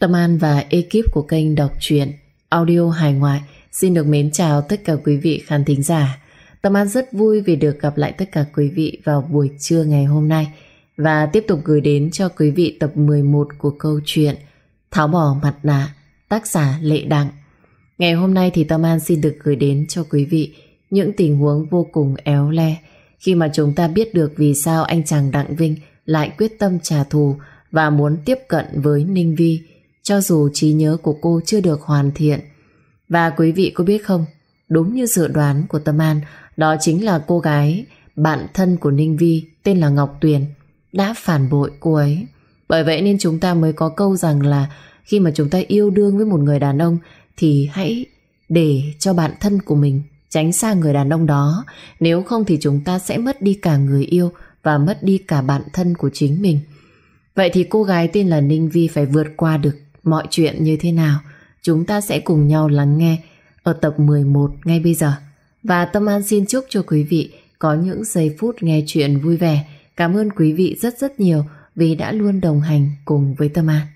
Tâm An và ekip của kênh đọc truyện audio hài ngoại xin được mến chào tất cả quý vị khán thính giả. Tâm An rất vui vì được gặp lại tất cả quý vị vào buổi trưa ngày hôm nay và tiếp tục gửi đến cho quý vị tập 11 của câu chuyện Tháo bỏ mặt nạ, tác giả Lệ Đặng. Ngày hôm nay thì Tâm An xin được gửi đến cho quý vị những tình huống vô cùng éo le khi mà chúng ta biết được vì sao anh chàng Đặng Vinh lại quyết tâm trả thù và muốn tiếp cận với Ninh Vi cho dù trí nhớ của cô chưa được hoàn thiện. Và quý vị có biết không, đúng như dự đoán của Tâm An, đó chính là cô gái bạn thân của Ninh Vi tên là Ngọc Tuyền đã phản bội cô ấy. Bởi vậy nên chúng ta mới có câu rằng là khi mà chúng ta yêu đương với một người đàn ông thì hãy để cho bạn thân của mình tránh xa người đàn ông đó. Nếu không thì chúng ta sẽ mất đi cả người yêu và mất đi cả bạn thân của chính mình. Vậy thì cô gái tên là Ninh Vi phải vượt qua được mọi chuyện như thế nào? Chúng ta sẽ cùng nhau lắng nghe ở tập 11 ngay bây giờ. Và Tâm An xin chúc cho quý vị có những giây phút nghe chuyện vui vẻ. Cảm ơn quý vị rất rất nhiều vì đã luôn đồng hành cùng với Tâm An.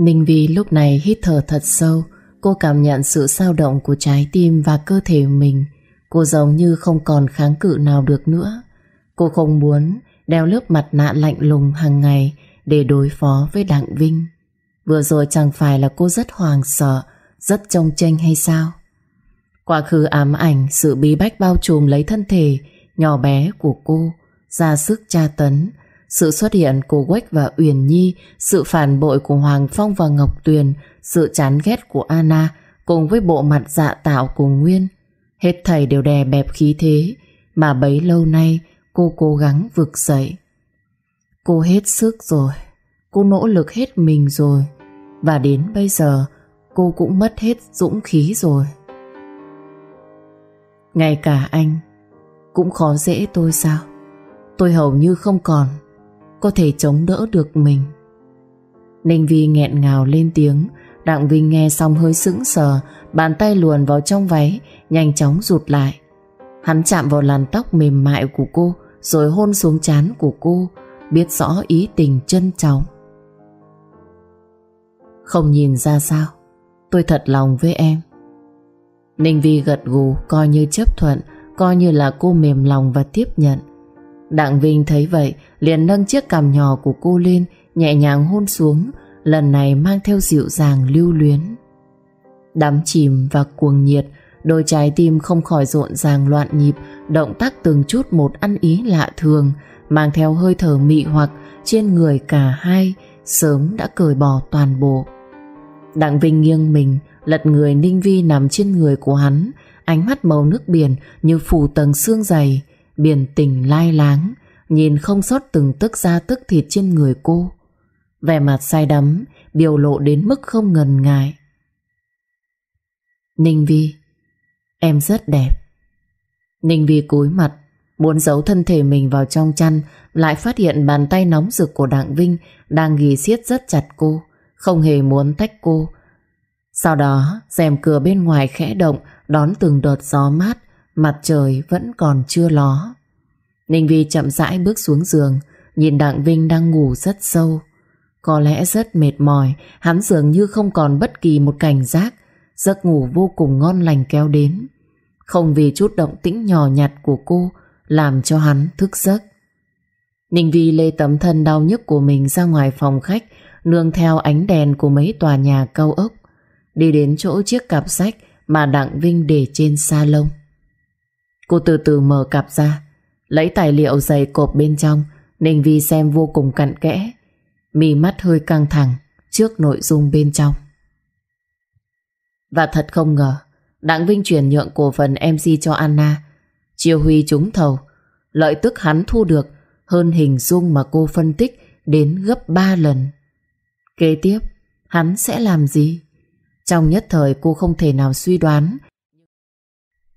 Ninh Vi lúc này hít thở thật sâu. Cô cảm nhận sự dao động của trái tim và cơ thể mình. Cô giống như không còn kháng cự nào được nữa. Cô không muốn đeo lớp mặt nạ lạnh lùng hàng ngày Để đối phó với Đặng Vinh. Vừa rồi chẳng phải là cô rất hoàng sợ, Rất trông tranh hay sao? Quá khứ ám ảnh, Sự bí bách bao trùm lấy thân thể Nhỏ bé của cô, ra sức tra tấn sự xuất hiện của Quách và Uyển Nhi, sự phản bội của Hoàng Phong và Ngọc Tuyền, sự chán ghét của Anna cùng với bộ mặt dạ tạo của Nguyên. Hết thầy đều đè bẹp khí thế mà bấy lâu nay cô cố gắng vực dậy. Cô hết sức rồi, cô nỗ lực hết mình rồi và đến bây giờ cô cũng mất hết dũng khí rồi. Ngay cả anh cũng khó dễ tôi sao? Tôi hầu như không còn có thể chống đỡ được mình. Ninh Vi nghẹn ngào lên tiếng, Đặng Vinh nghe xong hơi sững sờ, bàn tay luồn vào trong váy, nhanh chóng rụt lại. Hắn chạm vào làn tóc mềm mại của cô, rồi hôn xuống trán của cô, biết rõ ý tình trân trọng. Không nhìn ra sao, tôi thật lòng với em. Ninh Vi gật gù, coi như chấp thuận, coi như là cô mềm lòng và tiếp nhận. Đặng Vinh thấy vậy, liền nâng chiếc cằm nhỏ của cô lên, nhẹ nhàng hôn xuống, lần này mang theo dịu dàng lưu luyến. Đắm chìm và cuồng nhiệt, đôi trái tim không khỏi rộn ràng loạn nhịp, động tác từng chút một ăn ý lạ thường, mang theo hơi thở mị hoặc trên người cả hai, sớm đã cởi bỏ toàn bộ. Đặng Vinh nghiêng mình, lật người Ninh Vi nằm trên người của hắn, ánh mắt màu nước biển như phủ tầng xương dày biển tình lai láng, nhìn không sót từng tức da tức thịt trên người cô. Vẻ mặt say đắm, biểu lộ đến mức không ngần ngại. Ninh Vi, em rất đẹp. Ninh Vi cúi mặt, muốn giấu thân thể mình vào trong chăn, lại phát hiện bàn tay nóng rực của Đặng Vinh đang ghi xiết rất chặt cô, không hề muốn tách cô. Sau đó, rèm cửa bên ngoài khẽ động, đón từng đợt gió mát, Mặt trời vẫn còn chưa ló. Ninh Vi chậm rãi bước xuống giường, Nhìn Đặng Vinh đang ngủ rất sâu. Có lẽ rất mệt mỏi, Hắn dường như không còn bất kỳ một cảnh giác. Giấc ngủ vô cùng ngon lành kéo đến. Không vì chút động tĩnh nhỏ nhặt của cô Làm cho hắn thức giấc. Ninh Vi lê tấm thân đau nhức của mình ra ngoài phòng khách, Nương theo ánh đèn của mấy tòa nhà cao ốc. Đi đến chỗ chiếc cặp sách Mà Đặng Vinh để trên salon Cô từ từ mở cặp ra, Lấy tài liệu dày cộp bên trong, Ninh Vi xem vô cùng cặn kẽ. Mì mắt hơi căng thẳng Trước nội dung bên trong. Và thật không ngờ, Đặng Vinh chuyển nhượng cổ phần MC cho Anna. Chiêu Huy trúng thầu, Lợi tức hắn thu được Hơn hình dung mà cô phân tích Đến gấp 3 lần. Kế tiếp, Hắn sẽ làm gì? Trong nhất thời, cô không thể nào suy đoán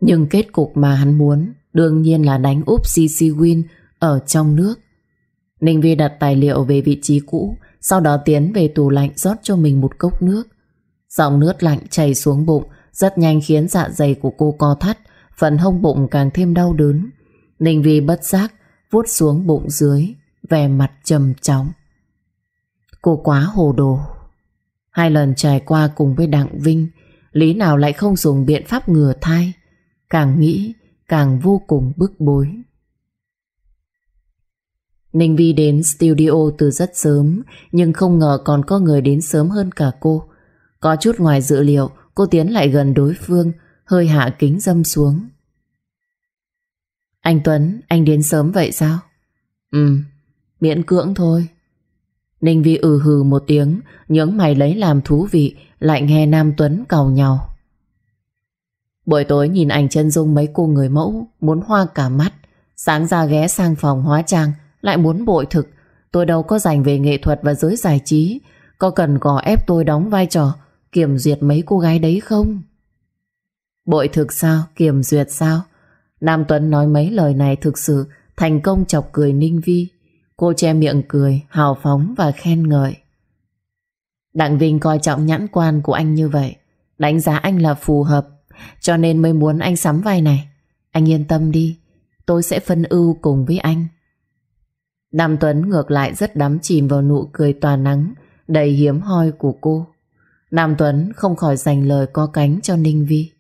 nhưng kết cục mà hắn muốn đương nhiên là đánh úp CC Win ở trong nước. Ninh Vi đặt tài liệu về vị trí cũ, sau đó tiến về tủ lạnh rót cho mình một cốc nước. Dòng nước lạnh chảy xuống bụng, rất nhanh khiến dạ dày của cô co thắt, phần hông bụng càng thêm đau đớn. Ninh Vi bất giác vuốt xuống bụng dưới, vẻ mặt trầm trọng. Cô quá hồ đồ. Hai lần trải qua cùng với Đặng Vinh, lý nào lại không dùng biện pháp ngừa thai. Càng nghĩ, càng vô cùng bức bối. Ninh Vi đến studio từ rất sớm, nhưng không ngờ còn có người đến sớm hơn cả cô. Có chút ngoài dự liệu, cô tiến lại gần đối phương, hơi hạ kính dâm xuống. Anh Tuấn, anh đến sớm vậy sao? Ừ, miễn cưỡng thôi. Ninh Vi ừ hừ một tiếng, nhướng mày lấy làm thú vị, lại nghe Nam Tuấn cầu nhau. Buổi tối nhìn ảnh chân dung mấy cô người mẫu, muốn hoa cả mắt. Sáng ra ghé sang phòng hóa trang, lại muốn bội thực. Tôi đâu có dành về nghệ thuật và giới giải trí, có cần gò ép tôi đóng vai trò kiểm duyệt mấy cô gái đấy không? Bội thực sao? Kiểm duyệt sao? Nam Tuấn nói mấy lời này thực sự thành công chọc cười Ninh Vi. Cô che miệng cười, hào phóng và khen ngợi. Đặng Vinh coi trọng nhãn quan của anh như vậy. Đánh giá anh là phù hợp, cho nên mới muốn anh sắm vai này. Anh yên tâm đi, tôi sẽ phân ưu cùng với anh. Nam Tuấn ngược lại rất đắm chìm vào nụ cười tỏa nắng, đầy hiếm hoi của cô. Nam Tuấn không khỏi dành lời co cánh cho Ninh Vi.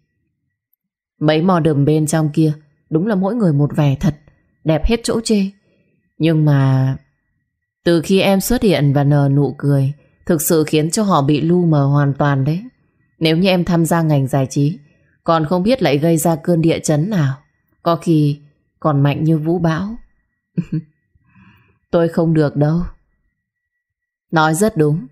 Mấy mò đầm bên trong kia đúng là mỗi người một vẻ thật, đẹp hết chỗ chê. Nhưng mà từ khi em xuất hiện và nở nụ cười thực sự khiến cho họ bị lu mờ hoàn toàn đấy. Nếu như em tham gia ngành giải trí còn không biết lại gây ra cơn địa chấn nào. Có khi còn mạnh như vũ bão. Tôi không được đâu. Nói rất đúng.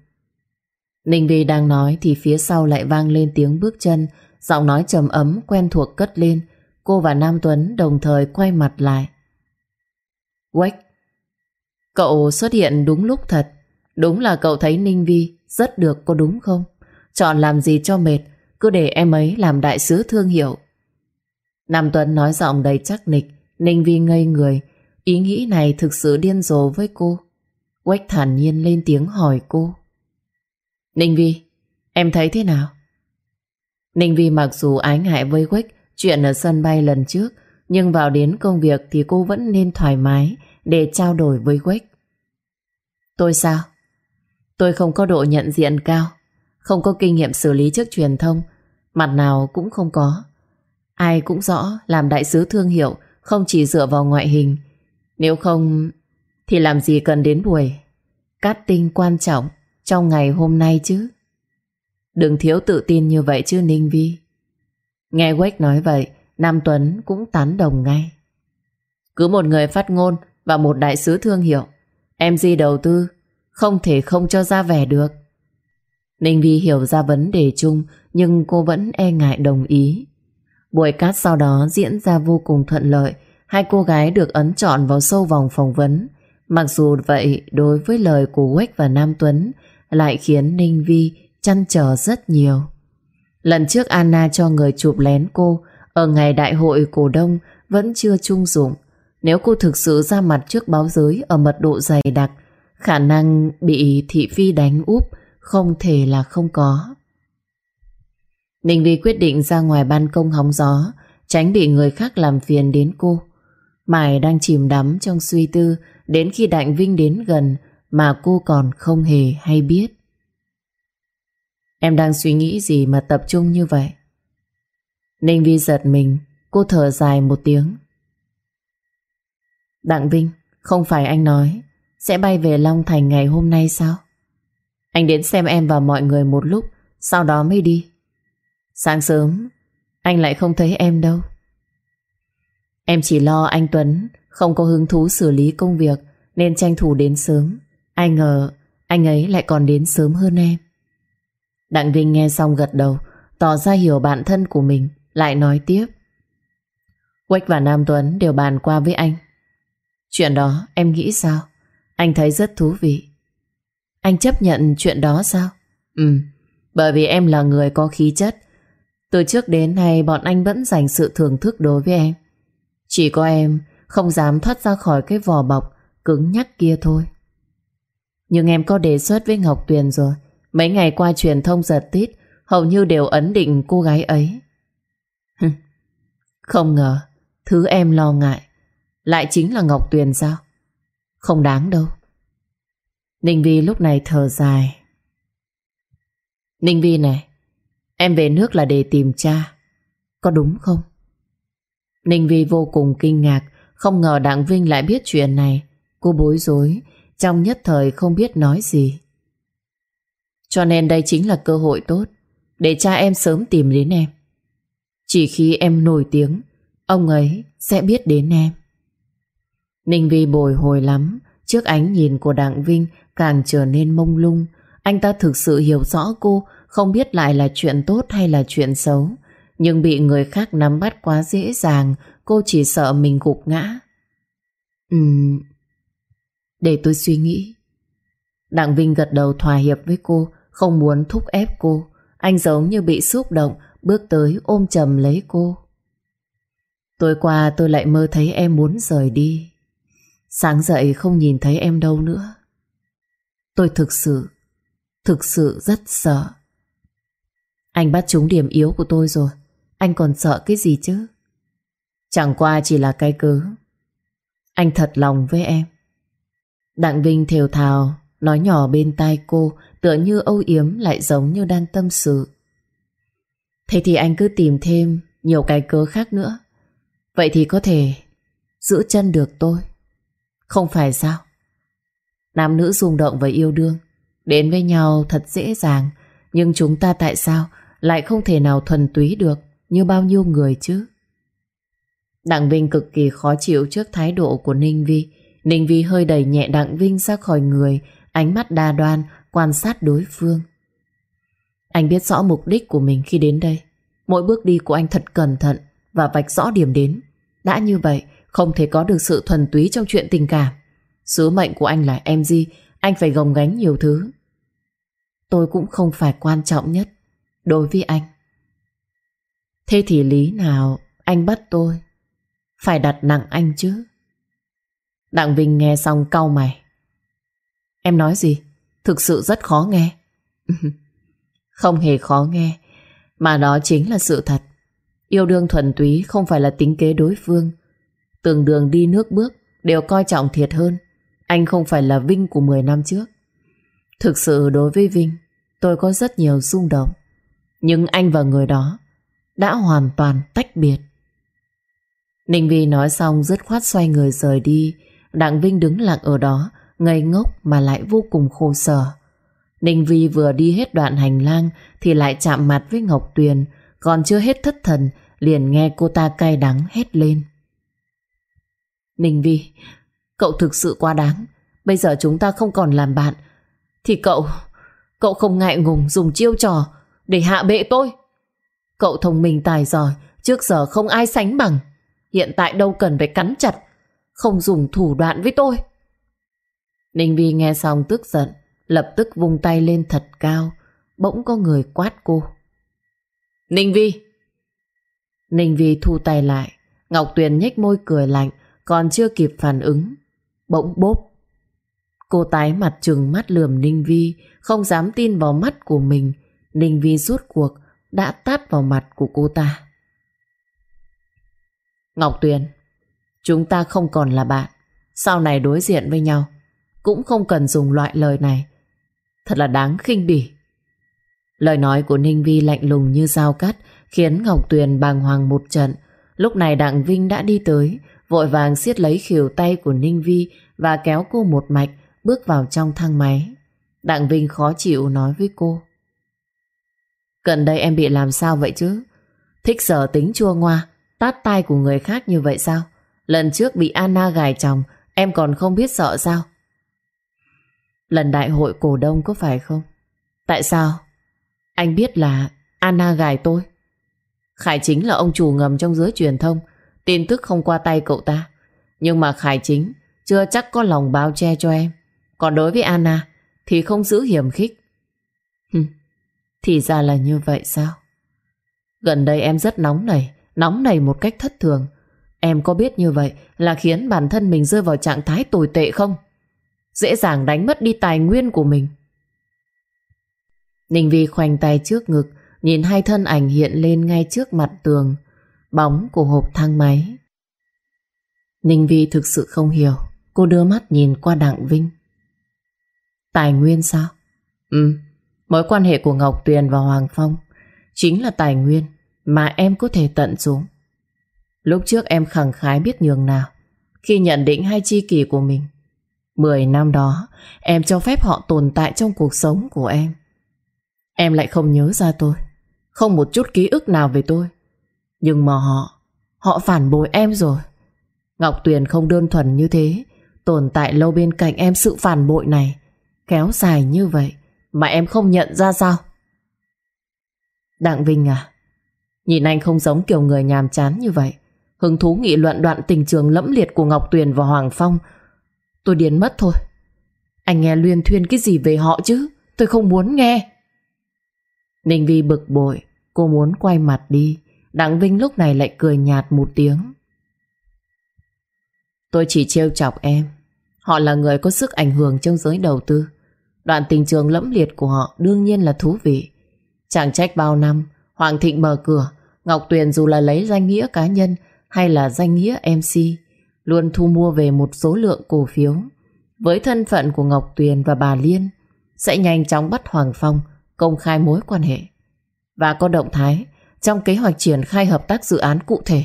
Ninh Vi đang nói thì phía sau lại vang lên tiếng bước chân, giọng nói trầm ấm quen thuộc cất lên. Cô và Nam Tuấn đồng thời quay mặt lại. Quách, cậu xuất hiện đúng lúc thật. Đúng là cậu thấy Ninh Vi rất được có đúng không? Chọn làm gì cho mệt, cứ để em ấy làm đại sứ thương hiệu. Nam Tuấn nói giọng đầy chắc nịch, Ninh Vi ngây người. Ý nghĩ này thực sự điên rồ với cô. Quách thản nhiên lên tiếng hỏi cô. Ninh Vi, em thấy thế nào? Ninh Vi mặc dù ái ngại với Quách chuyện ở sân bay lần trước, nhưng vào đến công việc thì cô vẫn nên thoải mái để trao đổi với Quách. Tôi sao? Tôi không có độ nhận diện cao, không có kinh nghiệm xử lý trước truyền thông, mặt nào cũng không có. Ai cũng rõ làm đại sứ thương hiệu không chỉ dựa vào ngoại hình. Nếu không thì làm gì cần đến buổi Cát tinh quan trọng trong ngày hôm nay chứ. Đừng thiếu tự tin như vậy chứ Ninh Vi. Nghe Quách nói vậy, Nam Tuấn cũng tán đồng ngay. Cứ một người phát ngôn và một đại sứ thương hiệu, em MG đầu tư không thể không cho ra vẻ được. Ninh Vi hiểu ra vấn đề chung nhưng cô vẫn e ngại đồng ý. Buổi cát sau đó diễn ra vô cùng thuận lợi, hai cô gái được ấn chọn vào sâu vòng phỏng vấn. Mặc dù vậy, đối với lời của Quách và Nam Tuấn lại khiến Ninh Vi chăn trở rất nhiều. Lần trước Anna cho người chụp lén cô ở ngày đại hội cổ đông vẫn chưa trung dụng. Nếu cô thực sự ra mặt trước báo giới ở mật độ dày đặc, khả năng bị thị phi đánh úp không thể là không có. Ninh Vi quyết định ra ngoài ban công hóng gió, tránh bị người khác làm phiền đến cô. Mải đang chìm đắm trong suy tư đến khi Đặng Vinh đến gần mà cô còn không hề hay biết. Em đang suy nghĩ gì mà tập trung như vậy? Ninh Vi giật mình, cô thở dài một tiếng. Đặng Vinh, không phải anh nói sẽ bay về Long Thành ngày hôm nay sao? Anh đến xem em và mọi người một lúc, sau đó mới đi. Sáng sớm, anh lại không thấy em đâu. Em chỉ lo anh Tuấn không có hứng thú xử lý công việc nên tranh thủ đến sớm. Ai ngờ anh ấy lại còn đến sớm hơn em. Đặng Vinh nghe xong gật đầu, tỏ ra hiểu bản thân của mình, lại nói tiếp. Quách và Nam Tuấn đều bàn qua với anh. Chuyện đó em nghĩ sao? Anh thấy rất thú vị. Anh chấp nhận chuyện đó sao? Ừ, bởi vì em là người có khí chất. Từ trước đến nay bọn anh vẫn dành sự thưởng thức đối với em. Chỉ có em Không dám thoát ra khỏi cái vỏ bọc Cứng nhắc kia thôi Nhưng em có đề xuất với Ngọc Tuyền rồi Mấy ngày qua truyền thông giật tít Hầu như đều ấn định cô gái ấy Không ngờ Thứ em lo ngại Lại chính là Ngọc Tuyền sao Không đáng đâu Ninh Vi lúc này thở dài. Ninh Vi này, Em về nước là để tìm cha. Có đúng không? Ninh Vi vô cùng kinh ngạc, Không ngờ Đặng Vinh lại biết chuyện này. Cô bối rối, Trong nhất thời không biết nói gì. Cho nên đây chính là cơ hội tốt, Để cha em sớm tìm đến em. Chỉ khi em nổi tiếng, Ông ấy sẽ biết đến em. Ninh Vi bồi hồi lắm, Trước ánh nhìn của Đặng Vinh Càng trở nên mông lung. Anh ta thực sự hiểu rõ cô, Không biết lại là chuyện tốt hay là chuyện xấu. Nhưng bị người khác nắm bắt quá dễ dàng, Cô chỉ sợ mình gục ngã. Ừm. Để tôi suy nghĩ. Đặng Vinh gật đầu thỏa hiệp với cô, Không muốn thúc ép cô. Anh giống như bị xúc động, Bước tới ôm chầm lấy cô. Tối qua tôi lại mơ thấy em muốn rời đi. Sáng dậy không nhìn thấy em đâu nữa. Tôi thực sự Thực sự rất sợ. Anh bắt trúng điểm yếu của tôi rồi. Anh còn sợ cái gì chứ? Chẳng qua chỉ là cái cớ. Anh thật lòng với em. Đặng Vinh thều thào, Nói nhỏ bên tai cô, Tựa như âu yếm lại giống như đang tâm sự. Thế thì anh cứ tìm thêm Nhiều cái cớ khác nữa. Vậy thì có thể Giữ chân được tôi. Không phải sao? Nam nữ rung động và yêu đương. Đến với nhau thật dễ dàng. Nhưng chúng ta tại sao Lại không thể nào thuần túy được Như bao nhiêu người chứ? Đặng Vinh cực kỳ khó chịu Trước thái độ của Ninh Vi. Ninh Vi hơi đẩy nhẹ Đặng Vinh ra khỏi người, Ánh mắt đa đoan, Quan sát đối phương. Anh biết rõ mục đích của mình khi đến đây. Mỗi bước đi của anh thật cẩn thận Và vạch rõ điểm đến. Đã như vậy, Không thể có được sự thuần túy trong chuyện tình cảm. Sứ mệnh của anh là em gì Anh phải gồng gánh nhiều thứ. Tôi cũng không phải quan trọng nhất Đối với anh. Thế thì lý nào Anh bắt tôi? Phải đặt nặng anh chứ. Đặng Vinh nghe xong cau mày. Em nói gì? Thực sự rất khó nghe. Không hề khó nghe, Mà đó chính là sự thật. Yêu đương thuần túy không phải là tính kế đối phương. Từng đường đi nước bước Đều coi trọng thiệt hơn anh không phải là Vinh của 10 năm trước. Thực sự đối với Vinh, tôi có rất nhiều rung động. Nhưng anh và người đó đã hoàn toàn tách biệt. Ninh Vi nói xong dứt khoát xoay người rời đi. Đặng Vinh đứng lặng ở đó, ngây ngốc mà lại vô cùng khổ sở. Ninh Vi vừa đi hết đoạn hành lang thì lại chạm mặt với Ngọc Tuyền, còn chưa hết thất thần liền nghe cô ta cay đắng hét lên. Ninh Vi, Cậu thực sự quá đáng. Bây giờ chúng ta không còn làm bạn, Thì cậu Cậu không ngại ngùng dùng chiêu trò Để hạ bệ tôi. Cậu thông minh tài giỏi, Trước giờ không ai sánh bằng, Hiện tại đâu cần phải cắn chặt, Không dùng thủ đoạn với tôi. Ninh Vi nghe xong tức giận, Lập tức vung tay lên thật cao, Bỗng có người quát cô. Ninh Vi! Ninh Vi thu tay lại, Ngọc Tuyền nhếch môi cười lạnh, Còn chưa kịp phản ứng. Bỗng bốp. Cô tái mặt trừng mắt lườm Ninh Vi, không dám tin vào mắt của mình. Ninh Vi rút cuộc, đã tát vào mặt của cô ta. Ngọc Tuyền, chúng ta không còn là bạn. Sau này đối diện với nhau, cũng không cần dùng loại lời này. Thật là đáng khinh bỉ. Lời nói của Ninh Vi lạnh lùng như dao cắt, khiến Ngọc Tuyền bàng hoàng một trận. Lúc này Đặng Vinh đã đi tới, vội vàng siết lấy khỉu tay của Ninh Vi và kéo cô một mạch bước vào trong thang máy. Đặng Vinh khó chịu nói với cô. Gần đây em bị làm sao vậy chứ? Thích sở tính chua ngoa, tát tai của người khác như vậy sao? Lần trước bị Anna gài chồng, em còn không biết sợ sao? Lần đại hội cổ đông có phải không? Tại sao? Anh biết là Anna gài tôi. Khải chính là ông chủ ngầm trong giới truyền thông, tin tức không qua tay cậu ta. Nhưng mà Khải chính chưa chắc có lòng bao che cho em. Còn đối với Anna thì không giữ hiểm khích. Hừm, thì ra là như vậy sao? Gần đây em rất nóng nảy, nóng nảy một cách thất thường. Em có biết như vậy là khiến bản thân mình rơi vào trạng thái tồi tệ không? Dễ dàng đánh mất đi tài nguyên của mình. Ninh Vi khoanh tay trước ngực, nhìn hai thân ảnh hiện lên ngay trước mặt tường, bóng của hộp thang máy. Ninh Vi thực sự không hiểu, cô đưa mắt nhìn qua Đặng Vinh. Tài nguyên sao? Ừ, mối quan hệ của Ngọc Tuyền và Hoàng Phong chính là tài nguyên mà em có thể tận dụng. Lúc trước em khẳng khái biết nhường nào khi nhận định hai chi kỷ của mình. Mười năm đó, em cho phép họ tồn tại trong cuộc sống của em. Em lại không nhớ ra tôi, không một chút ký ức nào về tôi. Nhưng mà họ, họ phản bội em rồi. Ngọc Tuyền không đơn thuần như thế, tồn tại lâu bên cạnh em sự phản bội này, kéo dài như vậy mà em không nhận ra sao? Đặng Vinh à, nhìn anh không giống kiểu người nhàm chán như vậy. Hứng thú nghị luận đoạn tình trường lẫm liệt của Ngọc Tuyền và Hoàng Phong. Tôi điên mất thôi. Anh nghe luyên thuyên cái gì về họ chứ? Tôi không muốn nghe. Ninh Vi bực bội, cô muốn quay mặt đi. Đặng Vinh lúc này lại cười nhạt một tiếng. Tôi chỉ trêu chọc em. Họ là người có sức ảnh hưởng trong giới đầu tư. Đoạn tình trường lẫm liệt của họ đương nhiên là thú vị. Chẳng trách bao năm, Hoàng Thịnh mở cửa, Ngọc Tuyền dù là lấy danh nghĩa cá nhân hay là danh nghĩa MC, luôn thu mua về một số lượng cổ phiếu. Với thân phận của Ngọc Tuyền và bà Liên, sẽ nhanh chóng bắt Hoàng Phong công khai mối quan hệ và có động thái trong kế hoạch triển khai hợp tác dự án cụ thể.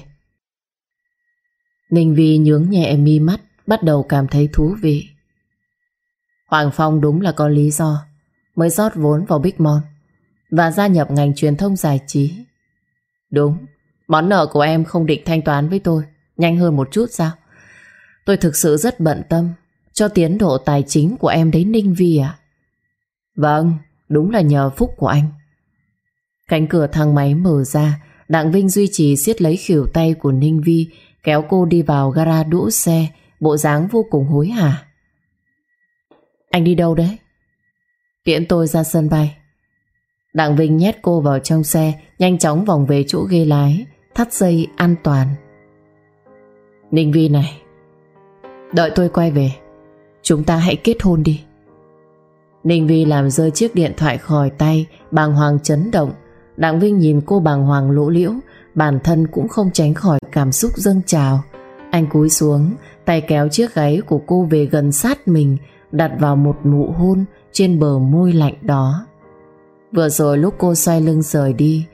Ninh Vi nhướng nhẹ mi mắt, bắt đầu cảm thấy thú vị. Hoàng Phong đúng là có lý do mới rót vốn vào Big Mon và gia nhập ngành truyền thông giải trí. Đúng, món nợ của em không định thanh toán với tôi nhanh hơn một chút sao? Tôi thực sự rất bận tâm cho tiến độ tài chính của em đấy Ninh Vi à? Vâng, đúng là nhờ phúc của anh. Cánh cửa thang máy mở ra, Đặng Vinh duy trì siết lấy khỉu tay của Ninh Vi, kéo cô đi vào gara đỗ xe, bộ dáng vô cùng hối hả. Anh đi đâu đấy? Tiễn tôi ra sân bay. Đặng Vinh nhét cô vào trong xe, nhanh chóng vòng về chỗ ghế lái, thắt dây an toàn. Ninh Vi này, đợi tôi quay về, chúng ta hãy kết hôn đi. Ninh Vi làm rơi chiếc điện thoại khỏi tay, bàng hoàng chấn động. Đặng Vinh nhìn cô bàng hoàng lỗ liễu, bản thân cũng không tránh khỏi cảm xúc dâng trào. Anh cúi xuống, tay kéo chiếc gáy của cô về gần sát mình, đặt vào một nụ hôn trên bờ môi lạnh đó. Vừa rồi lúc cô xoay lưng rời đi,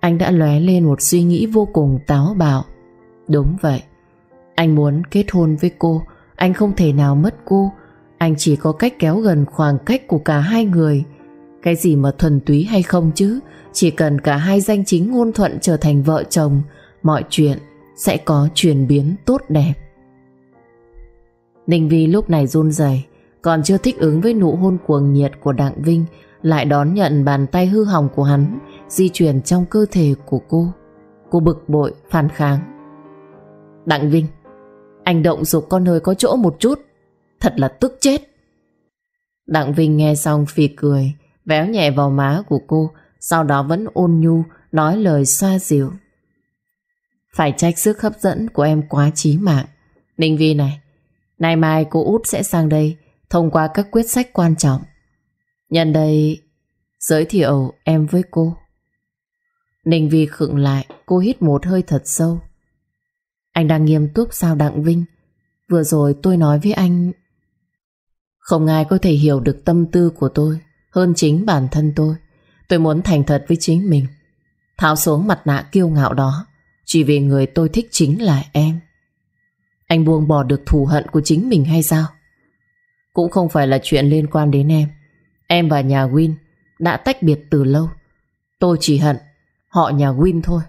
anh đã lóe lên một suy nghĩ vô cùng táo bạo. Đúng vậy, anh muốn kết hôn với cô, anh không thể nào mất cô, anh chỉ có cách kéo gần khoảng cách của cả hai người. Cái gì mà thuần túy hay không chứ, chỉ cần cả hai danh chính ngôn thuận trở thành vợ chồng, mọi chuyện sẽ có chuyển biến tốt đẹp. Ninh Vi lúc này run rẩy, còn chưa thích ứng với nụ hôn cuồng nhiệt của Đặng Vinh, lại đón nhận bàn tay hư hỏng của hắn di chuyển trong cơ thể của cô. Cô bực bội, phản kháng. Đặng Vinh, anh động dục con hơi có chỗ một chút, thật là tức chết. Đặng Vinh nghe xong phì cười, véo nhẹ vào má của cô, sau đó vẫn ôn nhu, nói lời xoa dịu. Phải trách sức hấp dẫn của em quá trí mạng. Ninh Vi này, nay mai cô út sẽ sang đây thông qua các quyết sách quan trọng. Nhân đây, giới thiệu em với cô. Ninh Vi khựng lại, cô hít một hơi thật sâu. Anh đang nghiêm túc sao Đặng Vinh? Vừa rồi tôi nói với anh... Không ai có thể hiểu được tâm tư của tôi hơn chính bản thân tôi. Tôi muốn thành thật với chính mình. Tháo xuống mặt nạ kiêu ngạo đó chỉ vì người tôi thích chính là em. Anh buông bỏ được thù hận của chính mình hay sao? Cũng không phải là chuyện liên quan đến em. Em và nhà Win đã tách biệt từ lâu. Tôi chỉ hận họ nhà Win thôi.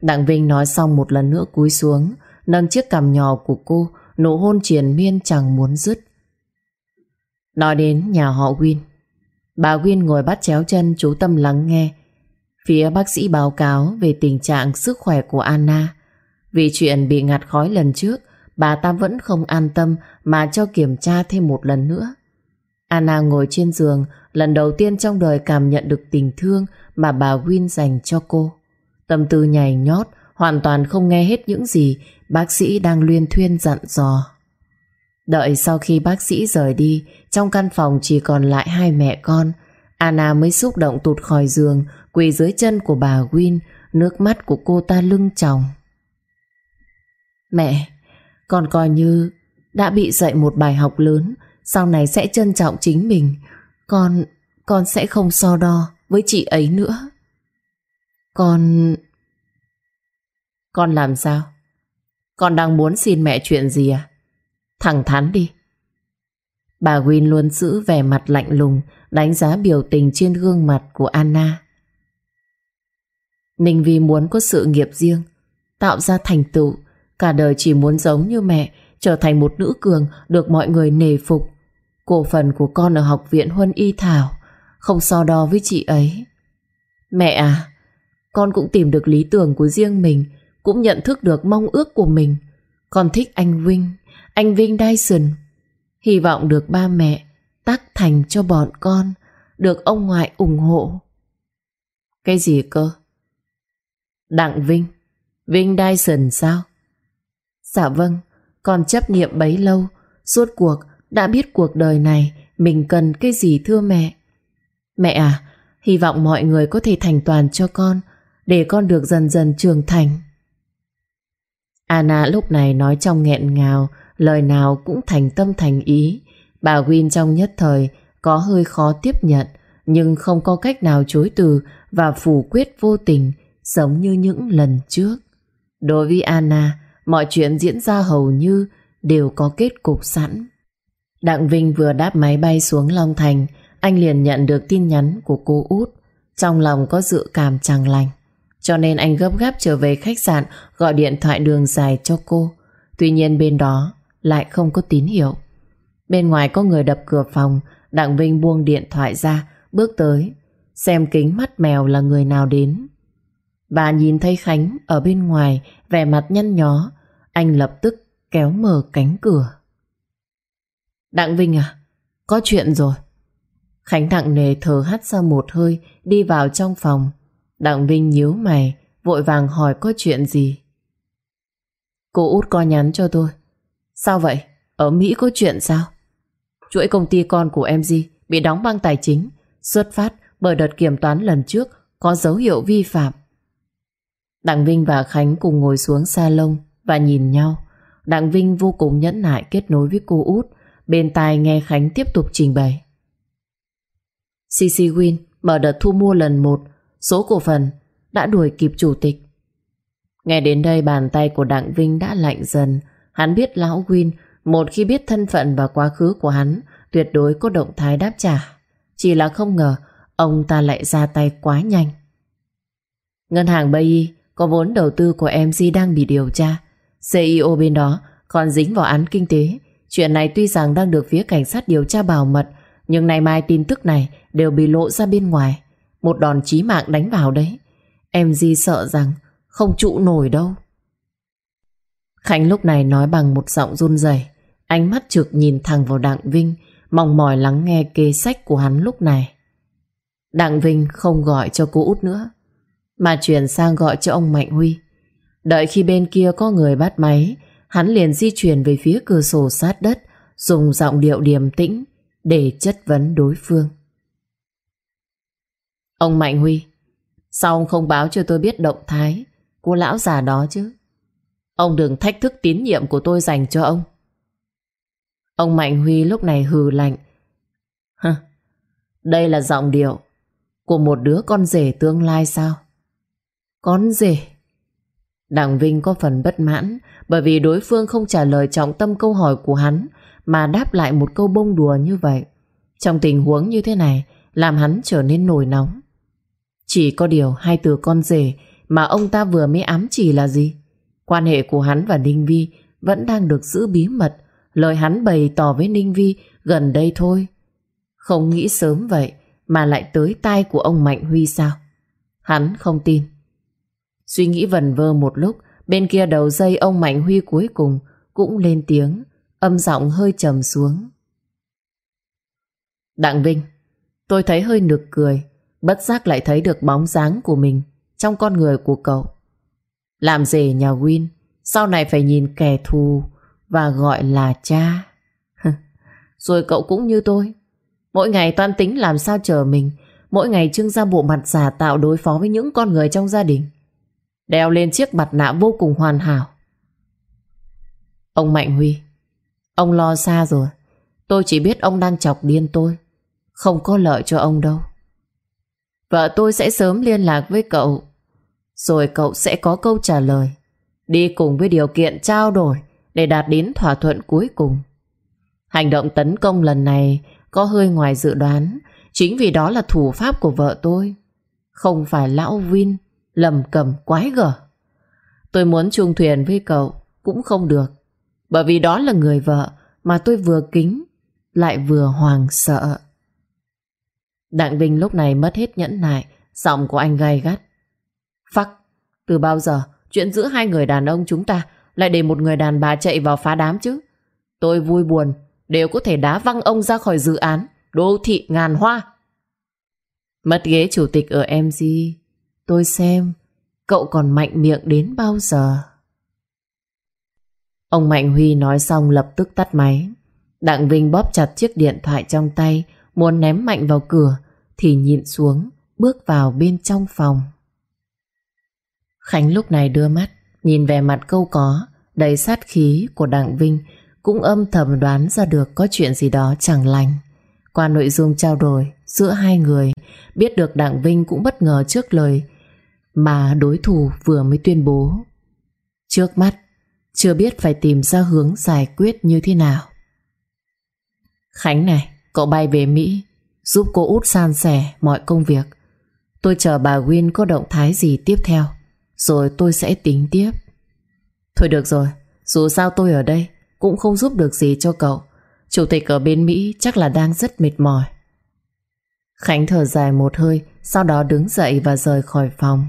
Đặng Vinh nói xong một lần nữa cúi xuống, nâng chiếc cằm nhỏ của cô, nụ hôn triền miên chẳng muốn dứt. Nói đến nhà họ Win, bà Win ngồi bắt chéo chân chú tâm lắng nghe. Phía bác sĩ báo cáo về tình trạng sức khỏe của Anna. Vì chuyện bị ngạt khói lần trước, bà ta vẫn không an tâm mà cho kiểm tra thêm một lần nữa. Anna ngồi trên giường, lần đầu tiên trong đời cảm nhận được tình thương mà bà Win dành cho cô. Tâm tư nhảy nhót, hoàn toàn không nghe hết những gì bác sĩ đang luyên thuyên dặn dò. Đợi sau khi bác sĩ rời đi, trong căn phòng chỉ còn lại hai mẹ con. Anna mới xúc động tụt khỏi giường, quỳ dưới chân của bà Win, nước mắt của cô ta lưng tròng. Mẹ, con coi như đã bị dạy một bài học lớn, sau này sẽ trân trọng chính mình. Con, con sẽ không so đo với chị ấy nữa. Con... Con làm sao? Con đang muốn xin mẹ chuyện gì à? Thẳng thắn đi. Bà Win luôn giữ vẻ mặt lạnh lùng, đánh giá biểu tình trên gương mặt của Anna. Ninh Vi muốn có sự nghiệp riêng, tạo ra thành tựu, cả đời chỉ muốn giống như mẹ, trở thành một nữ cường được mọi người nề phục. Cổ phần của con ở học viện Huân Y Thảo, không so đo với chị ấy. Mẹ à, con cũng tìm được lý tưởng của riêng mình, cũng nhận thức được mong ước của mình. Con thích anh Vinh, anh Vinh Dyson. Hy vọng được ba mẹ tác thành cho bọn con, được ông ngoại ủng hộ. Cái gì cơ? Đặng Vinh, Vinh Dyson sao? Dạ vâng, con chấp niệm bấy lâu, suốt cuộc đã biết cuộc đời này mình cần cái gì thưa mẹ. Mẹ à, hy vọng mọi người có thể thành toàn cho con, để con được dần dần trưởng thành. Anna lúc này nói trong nghẹn ngào, lời nào cũng thành tâm thành ý. Bà Win trong nhất thời có hơi khó tiếp nhận, nhưng không có cách nào chối từ và phủ quyết vô tình giống như những lần trước. Đối với Anna, mọi chuyện diễn ra hầu như đều có kết cục sẵn. Đặng Vinh vừa đáp máy bay xuống Long Thành, anh liền nhận được tin nhắn của cô út. Trong lòng có dự cảm chẳng lành. Cho nên anh gấp gáp trở về khách sạn gọi điện thoại đường dài cho cô. Tuy nhiên bên đó lại không có tín hiệu. Bên ngoài có người đập cửa phòng, Đặng Vinh buông điện thoại ra, bước tới, xem kính mắt mèo là người nào đến. Bà nhìn thấy Khánh ở bên ngoài, vẻ mặt nhăn nhó, anh lập tức kéo mở cánh cửa. Đặng Vinh à, có chuyện rồi. Khánh nặng nề thở hắt ra một hơi, đi vào trong phòng. Đặng Vinh nhíu mày, vội vàng hỏi có chuyện gì. Cô út có nhắn cho tôi. Sao vậy? Ở Mỹ có chuyện sao? Chuỗi công ty con của MG bị đóng băng tài chính, xuất phát bởi đợt kiểm toán lần trước có dấu hiệu vi phạm. Đặng Vinh và Khánh cùng ngồi xuống salon và nhìn nhau. Đặng Vinh vô cùng nhẫn nại kết nối với cô út, bên tai nghe Khánh tiếp tục trình bày. CC Win mở đợt thu mua lần một số cổ phần đã đuổi kịp chủ tịch. Nghe đến đây bàn tay của Đặng Vinh đã lạnh dần. Hắn biết lão Win một khi biết thân phận và quá khứ của hắn, tuyệt đối có động thái đáp trả. Chỉ là không ngờ, ông ta lại ra tay quá nhanh. Ngân hàng Bay có vốn đầu tư của MC đang bị điều tra. CEO bên đó còn dính vào án kinh tế. Chuyện này tuy rằng đang được phía cảnh sát điều tra bảo mật, nhưng nay mai tin tức này đều bị lộ ra bên ngoài. Một đòn chí mạng đánh vào đấy Em sợ rằng Không trụ nổi đâu Khánh lúc này nói bằng một giọng run rẩy. Ánh mắt trực nhìn thẳng vào Đặng Vinh Mong mỏi lắng nghe kế sách của hắn lúc này. Đặng Vinh không gọi cho cô út nữa Mà chuyển sang gọi cho ông Mạnh Huy. Đợi khi bên kia có người bắt máy Hắn liền di chuyển về phía cửa sổ sát đất Dùng giọng điệu điềm tĩnh Để chất vấn đối phương. Ông Mạnh Huy, sao ông không báo cho tôi biết động thái của lão già đó chứ? Ông đừng thách thức tín nhiệm của tôi dành cho ông. Ông Mạnh Huy lúc này hừ lạnh. Hơ, đây là giọng điệu của một đứa con rể tương lai sao? Con rể? Đặng Vinh có phần bất mãn bởi vì đối phương không trả lời trọng tâm câu hỏi của hắn mà đáp lại một câu bông đùa như vậy. Trong tình huống như thế này làm hắn trở nên nổi nóng. Chỉ có điều hai từ con rể mà ông ta vừa mới ám chỉ là gì? Quan hệ của hắn và Ninh Vi vẫn đang được giữ bí mật. Lời hắn bày tỏ với Ninh Vi gần đây thôi. Không nghĩ sớm vậy mà lại tới tai của ông Mạnh Huy sao? Hắn không tin. Suy nghĩ vần vơ một lúc, bên kia đầu dây ông Mạnh Huy cuối cùng cũng lên tiếng, âm giọng hơi trầm xuống. Đặng Vinh, tôi thấy hơi nực cười Bất giác lại thấy được bóng dáng của mình trong con người của cậu. Làm gì nhà Win? Sau này phải nhìn kẻ thù Và gọi là cha. Rồi cậu cũng như tôi. Mỗi ngày toan tính làm sao chờ mình. Mỗi ngày trưng ra bộ mặt giả tạo đối phó với những con người trong gia đình. Đeo lên chiếc mặt nạ vô cùng hoàn hảo. Ông Mạnh Huy, Ông lo xa rồi. Tôi chỉ biết ông đang chọc điên tôi. Không có lợi cho ông đâu. Vợ tôi sẽ sớm liên lạc với cậu. Rồi cậu sẽ có câu trả lời. Đi cùng với điều kiện trao đổi Để đạt đến thỏa thuận cuối cùng. Hành động tấn công lần này Có hơi ngoài dự đoán, Chính vì đó là thủ pháp của vợ tôi. Không phải lão Vin Lầm cầm quái gở. Tôi muốn chung thuyền với cậu Cũng không được, Bởi vì đó là người vợ Mà tôi vừa kính, Lại vừa hoàng sợ. Đặng Vinh lúc này mất hết nhẫn nại, Giọng của anh gay gắt. Phắc, từ bao giờ Chuyện giữa hai người đàn ông chúng ta Lại để một người đàn bà chạy vào phá đám chứ? Tôi vui buồn Đều có thể đá văng ông ra khỏi dự án. Đô thị ngàn hoa. Mất ghế chủ tịch ở MG Tôi xem Cậu còn mạnh miệng đến bao giờ? Ông Mạnh Huy nói xong lập tức tắt máy. Đặng Vinh bóp chặt chiếc điện thoại trong tay Muốn ném mạnh vào cửa Thì nhịn xuống Bước vào bên trong phòng. Khánh lúc này đưa mắt, Nhìn về mặt câu có, Đầy sát khí của Đặng Vinh, Cũng âm thầm đoán ra được Có chuyện gì đó chẳng lành. Qua nội dung trao đổi giữa hai người, Biết được Đặng Vinh cũng bất ngờ trước lời Mà đối thủ vừa mới tuyên bố. Trước mắt, Chưa biết phải tìm ra hướng giải quyết như thế nào. Khánh này, Cậu bay về Mỹ, Giúp cô út san sẻ mọi công việc. Tôi chờ bà Win có động thái gì tiếp theo. Rồi tôi sẽ tính tiếp. Thôi được rồi, Dù sao tôi ở đây Cũng không giúp được gì cho cậu. Chủ tịch ở bên Mỹ chắc là đang rất mệt mỏi. Khánh thở dài một hơi, Sau đó đứng dậy và rời khỏi phòng.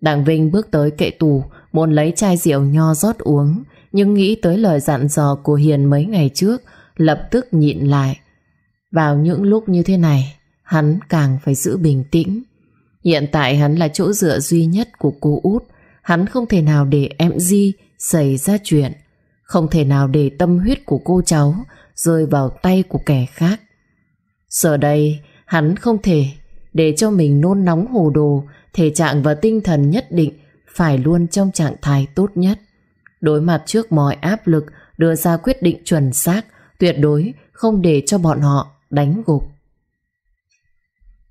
Đặng Vinh bước tới kệ tủ Muốn lấy chai rượu nho rót uống, Nhưng nghĩ tới lời dặn dò của Hiền mấy ngày trước, Lập tức nhịn lại. Vào những lúc như thế này, Hắn càng phải giữ bình tĩnh. Hiện tại hắn là chỗ dựa duy nhất của cô út Hắn không thể nào để em Di xảy ra chuyện Không thể nào để tâm huyết của cô cháu Rơi vào tay của kẻ khác Giờ đây Hắn không thể để cho mình nôn nóng hồ đồ, thể trạng và tinh thần nhất định phải luôn trong trạng thái tốt nhất. Đối mặt trước mọi áp lực, đưa ra quyết định chuẩn xác, tuyệt đối không để cho bọn họ đánh gục.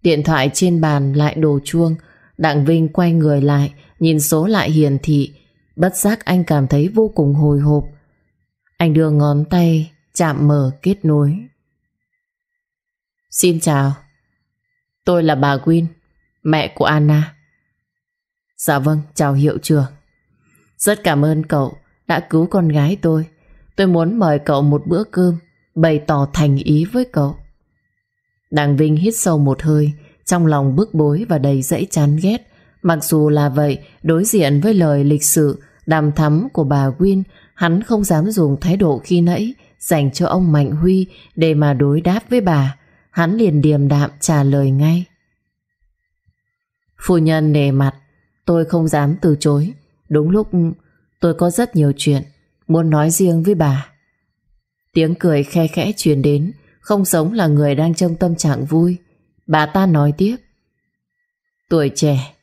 Điện thoại trên bàn lại đổ chuông, Đặng Vinh quay người lại, nhìn số lại hiển thị, bất giác anh cảm thấy vô cùng hồi hộp. Anh đưa ngón tay chạm mở kết nối. Xin chào. Tôi là bà Quyên, mẹ của Anna. Dạ vâng, chào hiệu trưởng. Rất cảm ơn cậu đã cứu con gái tôi. Tôi muốn mời cậu một bữa cơm, bày tỏ thành ý với cậu. Đàng Vinh hít sâu một hơi, trong lòng bức bối và đầy dẫy chán ghét. Mặc dù là vậy, đối diện với lời lịch sự, đàm thắm của bà Quyên, hắn không dám dùng thái độ khi nãy dành cho ông Mạnh Huy để mà đối đáp với bà. Hắn liền điềm đạm trả lời ngay Phu nhân nề mặt Tôi không dám từ chối Đúng lúc tôi có rất nhiều chuyện Muốn nói riêng với bà Tiếng cười khe khẽ truyền đến không giống là người đang trong tâm trạng vui Bà ta nói tiếp Tuổi trẻ,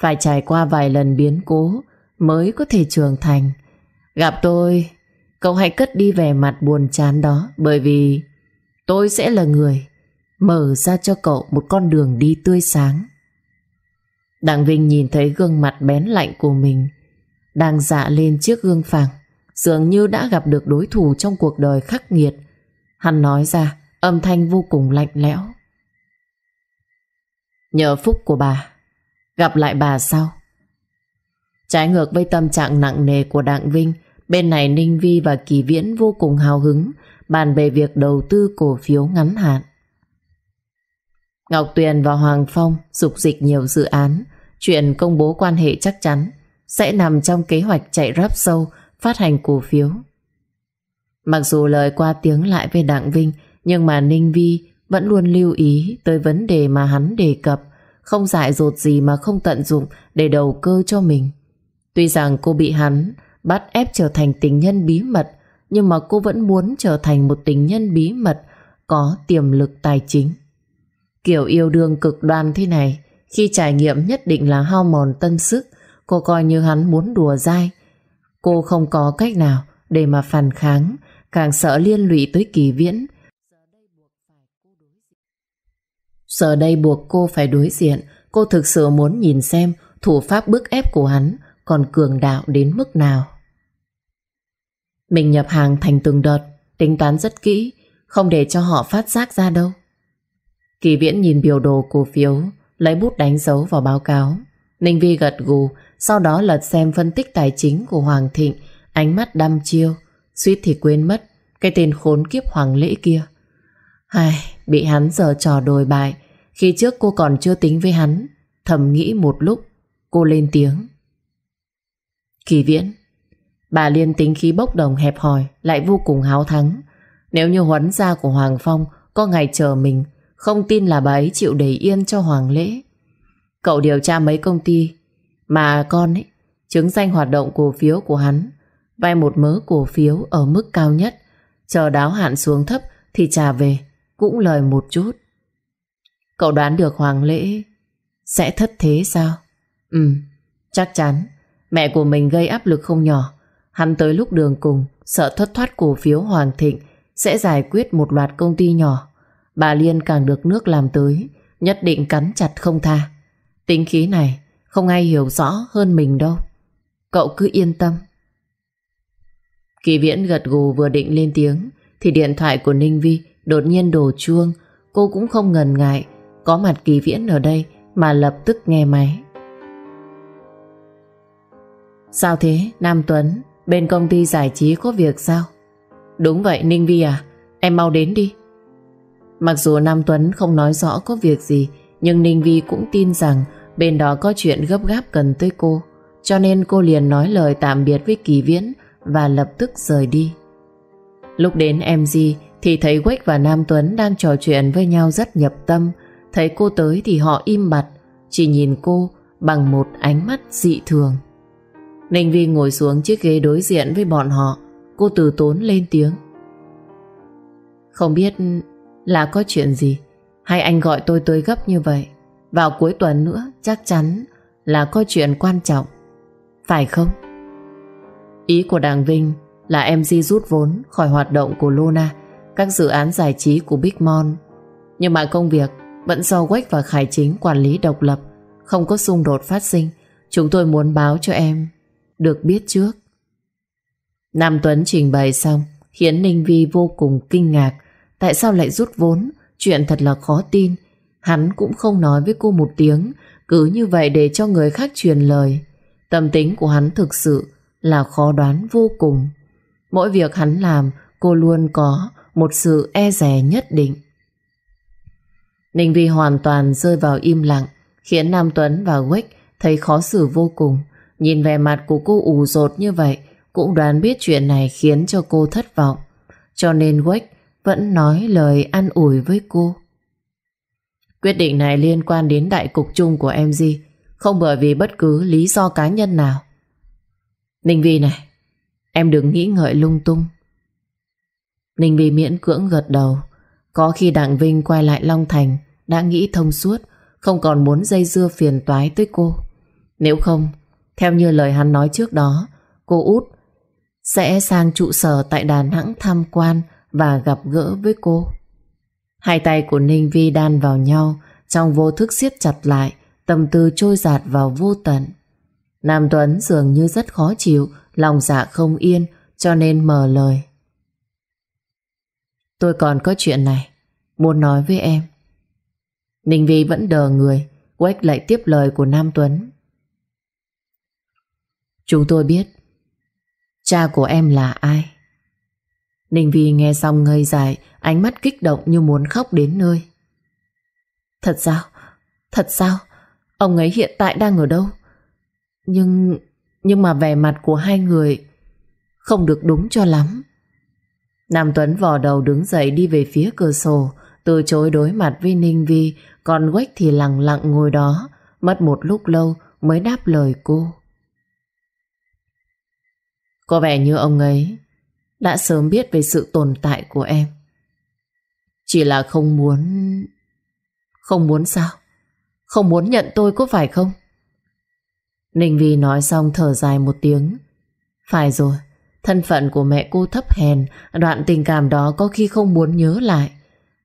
Phải trải qua vài lần biến cố Mới có thể trưởng thành Gặp tôi, Cậu hãy cất đi vẻ mặt buồn chán đó Bởi vì Tôi sẽ là người mở ra cho cậu một con đường đi tươi sáng. Đặng Vinh nhìn thấy gương mặt bén lạnh của mình đang dạ lên chiếc gương phẳng, dường như đã gặp được đối thủ trong cuộc đời khắc nghiệt. Hắn nói ra âm thanh vô cùng lạnh lẽo. Nhờ phúc của bà gặp lại bà sau. Trái ngược với tâm trạng nặng nề của Đặng Vinh bên này Ninh Vi và Kỳ Viễn vô cùng hào hứng bàn về việc đầu tư cổ phiếu ngắn hạn. Ngọc Tuyền và Hoàng Phong dục dịch nhiều dự án, chuyện công bố quan hệ chắc chắn sẽ nằm trong kế hoạch chạy rắp sâu phát hành cổ phiếu. Mặc dù lời qua tiếng lại về Đặng Vinh, nhưng mà Ninh Vi vẫn luôn lưu ý tới vấn đề mà hắn đề cập, không dại dột gì mà không tận dụng để đầu cơ cho mình. Tuy rằng cô bị hắn bắt ép trở thành tình nhân bí mật, nhưng mà cô vẫn muốn trở thành một tình nhân bí mật có tiềm lực tài chính. Kiểu yêu đương cực đoan thế này, khi trải nghiệm nhất định là hao mòn tân sức, cô coi như hắn muốn đùa dai. Cô không có cách nào để mà phản kháng, càng sợ liên lụy tới kỳ viễn. Giờ đây buộc cô phải đối diện, cô thực sự muốn nhìn xem thủ pháp bức ép của hắn còn cường đạo đến mức nào. Mình nhập hàng thành từng đợt, tính toán rất kỹ, không để cho họ phát giác ra đâu. Kỳ viễn nhìn biểu đồ cổ phiếu, lấy bút đánh dấu vào báo cáo. Ninh Vi gật gù, sau đó lật xem phân tích tài chính của Hoàng Thịnh, ánh mắt đăm chiêu, suýt thì quên mất cái tên khốn kiếp Hoàng Lễ kia. Ai, bị hắn giờ trò đồi bại, khi trước cô còn chưa tính với hắn, thầm nghĩ một lúc, cô lên tiếng. Kỳ viễn, bà Liên tính khí bốc đồng hẹp hòi, lại vô cùng háo thắng. Nếu như huấn gia của Hoàng Phong có ngày chờ mình, không tin là bà ấy chịu để yên cho Hoàng Lễ. Cậu điều tra mấy công ty mà con ấy chứng danh hoạt động cổ phiếu của hắn vay một mớ cổ phiếu ở mức cao nhất chờ đáo hạn xuống thấp thì trả về cũng lời một chút. Cậu đoán được Hoàng Lễ sẽ thất thế sao? Ừ, chắc chắn. Mẹ của mình gây áp lực không nhỏ. Hắn tới lúc đường cùng sợ thất thoát cổ phiếu Hoàng Thịnh sẽ giải quyết một loạt công ty nhỏ. Bà Liên càng được nước làm tới nhất định cắn chặt không tha. Tính khí này không ai hiểu rõ hơn mình đâu. Cậu cứ yên tâm. Kỳ viễn gật gù vừa định lên tiếng thì điện thoại của Ninh Vi đột nhiên đổ chuông. Cô cũng không ngần ngại có mặt kỳ viễn ở đây mà lập tức nghe máy. Sao thế, Nam Tuấn? Bên công ty giải trí có việc sao? Đúng vậy, Ninh Vi à? Em mau đến đi. Mặc dù Nam Tuấn không nói rõ có việc gì, nhưng Ninh Vi cũng tin rằng bên đó có chuyện gấp gáp cần tới cô. Cho nên cô liền nói lời tạm biệt với Kỳ Viễn và lập tức rời đi. Lúc đến MG thì thấy Quách và Nam Tuấn đang trò chuyện với nhau rất nhập tâm. Thấy cô tới thì họ im bặt, chỉ nhìn cô bằng một ánh mắt dị thường. Ninh Vi ngồi xuống chiếc ghế đối diện với bọn họ. Cô từ tốn lên tiếng. Không biết là có chuyện gì hay anh gọi tôi tới gấp như vậy. Vào cuối tuần nữa chắc chắn là có chuyện quan trọng. Phải không? Ý của Đàng Vinh là em di rút vốn khỏi hoạt động của Luna, các dự án giải trí của Big Mon. Nhưng mà công việc vẫn do Quách và Khải Chính quản lý độc lập, không có xung đột phát sinh. Chúng tôi muốn báo cho em được biết trước. Nam Tuấn trình bày xong khiến Ninh Vi vô cùng kinh ngạc. Tại sao lại rút vốn? Chuyện thật là khó tin. Hắn cũng không nói với cô một tiếng, cứ như vậy để cho người khác truyền lời. Tâm tính của hắn thực sự là khó đoán vô cùng. Mỗi việc hắn làm, cô luôn có một sự e dè nhất định. Ninh Vi hoàn toàn rơi vào im lặng, khiến Nam Tuấn và Quách thấy khó xử vô cùng. Nhìn vẻ mặt của cô ủ rột như vậy, cũng đoán biết chuyện này khiến cho cô thất vọng. Cho nên Quách vẫn nói lời an ủi với cô. Quyết định này liên quan đến đại cục chung của em gì, không bởi vì bất cứ lý do cá nhân nào. Ninh Vi này, em đừng nghĩ ngợi lung tung. Ninh Vi miễn cưỡng gật đầu. Có khi Đặng Vinh quay lại Long Thành đã nghĩ thông suốt, không còn muốn dây dưa phiền toái tới cô. Nếu không, theo như lời hắn nói trước đó, cô út sẽ sang trụ sở tại Đà Nẵng tham quan và gặp gỡ với cô. Hai tay của Ninh Vi đan vào nhau, trong vô thức siết chặt lại, tâm tư trôi giạt vào vô tận. Nam Tuấn dường như rất khó chịu, lòng dạ không yên, cho nên mở lời. Tôi còn có chuyện này, muốn nói với em. Ninh Vi vẫn đờ người, quách lại tiếp lời của Nam Tuấn. Chúng tôi biết Cha của em là ai? Ninh Vi nghe xong ngây dài Ánh mắt kích động như muốn khóc đến nơi. Thật sao? Thật sao? Ông ấy hiện tại đang ở đâu? Nhưng Nhưng mà vẻ mặt của hai người Không được đúng cho lắm. Nam Tuấn vò đầu đứng dậy đi về phía cửa sổ Từ chối đối mặt với Ninh Vi còn Quách thì lặng lặng ngồi đó Mất một lúc lâu mới đáp lời cô Có vẻ như ông ấy đã sớm biết về sự tồn tại của em. Chỉ là không muốn... Không muốn sao? Không muốn nhận tôi có phải không? Ninh Vi nói xong thở dài một tiếng. Phải rồi, thân phận của mẹ cô thấp hèn, đoạn tình cảm đó có khi không muốn nhớ lại.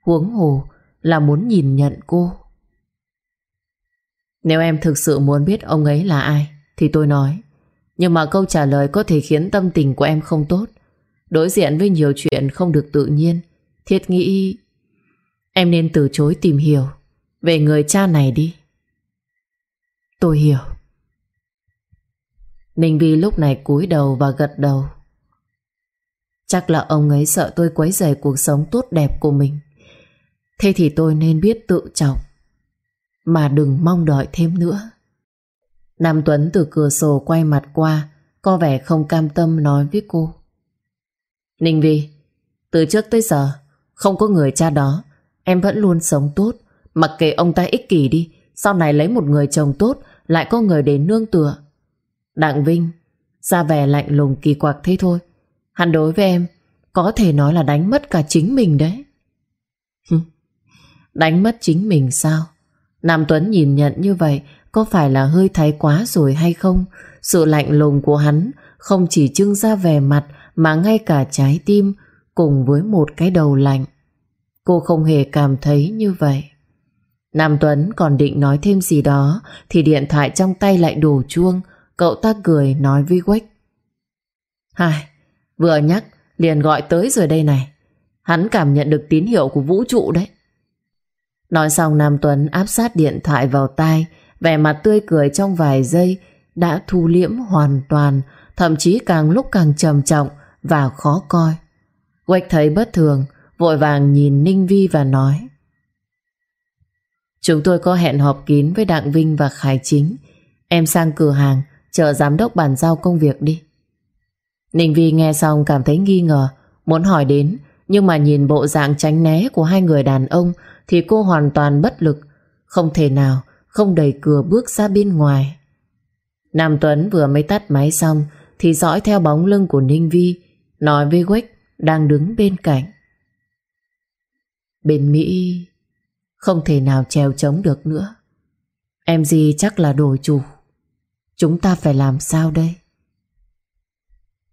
Huống hồ là muốn nhìn nhận cô. Nếu em thực sự muốn biết ông ấy là ai, thì tôi nói. Nhưng mà câu trả lời có thể khiến tâm tình của em không tốt. Đối diện với nhiều chuyện không được tự nhiên. Thiết nghĩ em nên từ chối tìm hiểu về người cha này đi. Tôi hiểu. Ninh Vi lúc này cúi đầu và gật đầu. Chắc là ông ấy sợ tôi quấy rầy cuộc sống tốt đẹp của mình. Thế thì tôi nên biết tự trọng mà đừng mong đợi thêm nữa. Nam Tuấn từ cửa sổ quay mặt qua, có vẻ không cam tâm nói với cô. Ninh Vi, từ trước tới giờ, không có người cha đó, em vẫn luôn sống tốt, mặc kệ ông ta ích kỷ đi, sau này lấy một người chồng tốt, lại có người để nương tựa. Đặng Vinh, ra vẻ lạnh lùng kỳ quặc thế thôi. Hắn đối với em, có thể nói là đánh mất cả chính mình đấy đánh mất chính mình sao? Nam Tuấn nhìn nhận như vậy có phải là hơi thái quá rồi hay không? Sự lạnh lùng của hắn không chỉ trưng ra vẻ mặt mà ngay cả trái tim cùng với một cái đầu lạnh. Cô không hề cảm thấy như vậy. Nam Tuấn còn định nói thêm gì đó thì điện thoại trong tay lại đổ chuông. Cậu ta cười nói với Quách. Hai, vừa nhắc liền gọi tới rồi đây này. Hắn cảm nhận được tín hiệu của vũ trụ đấy. Nói xong Nam Tuấn áp sát điện thoại vào tai, vẻ mặt tươi cười trong vài giây đã thu liễm hoàn toàn, thậm chí càng lúc càng trầm trọng và khó coi. Quách thấy bất thường, vội vàng nhìn Ninh Vi và nói Chúng tôi có hẹn họp kín với Đặng Vinh và Khải Chính. Em sang cửa hàng, chờ giám đốc bàn giao công việc đi. Ninh Vi nghe xong cảm thấy nghi ngờ, muốn hỏi đến, nhưng mà nhìn bộ dạng tránh né của hai người đàn ông thì cô hoàn toàn bất lực, không thể nào không đẩy cửa bước ra bên ngoài. Nam Tuấn vừa mới tắt máy xong thì dõi theo bóng lưng của Ninh Vi, nói với Quách đang đứng bên cạnh. Bên Mỹ không thể nào trèo chống được nữa. Em gì chắc là đổi chủ. Chúng ta phải làm sao đây?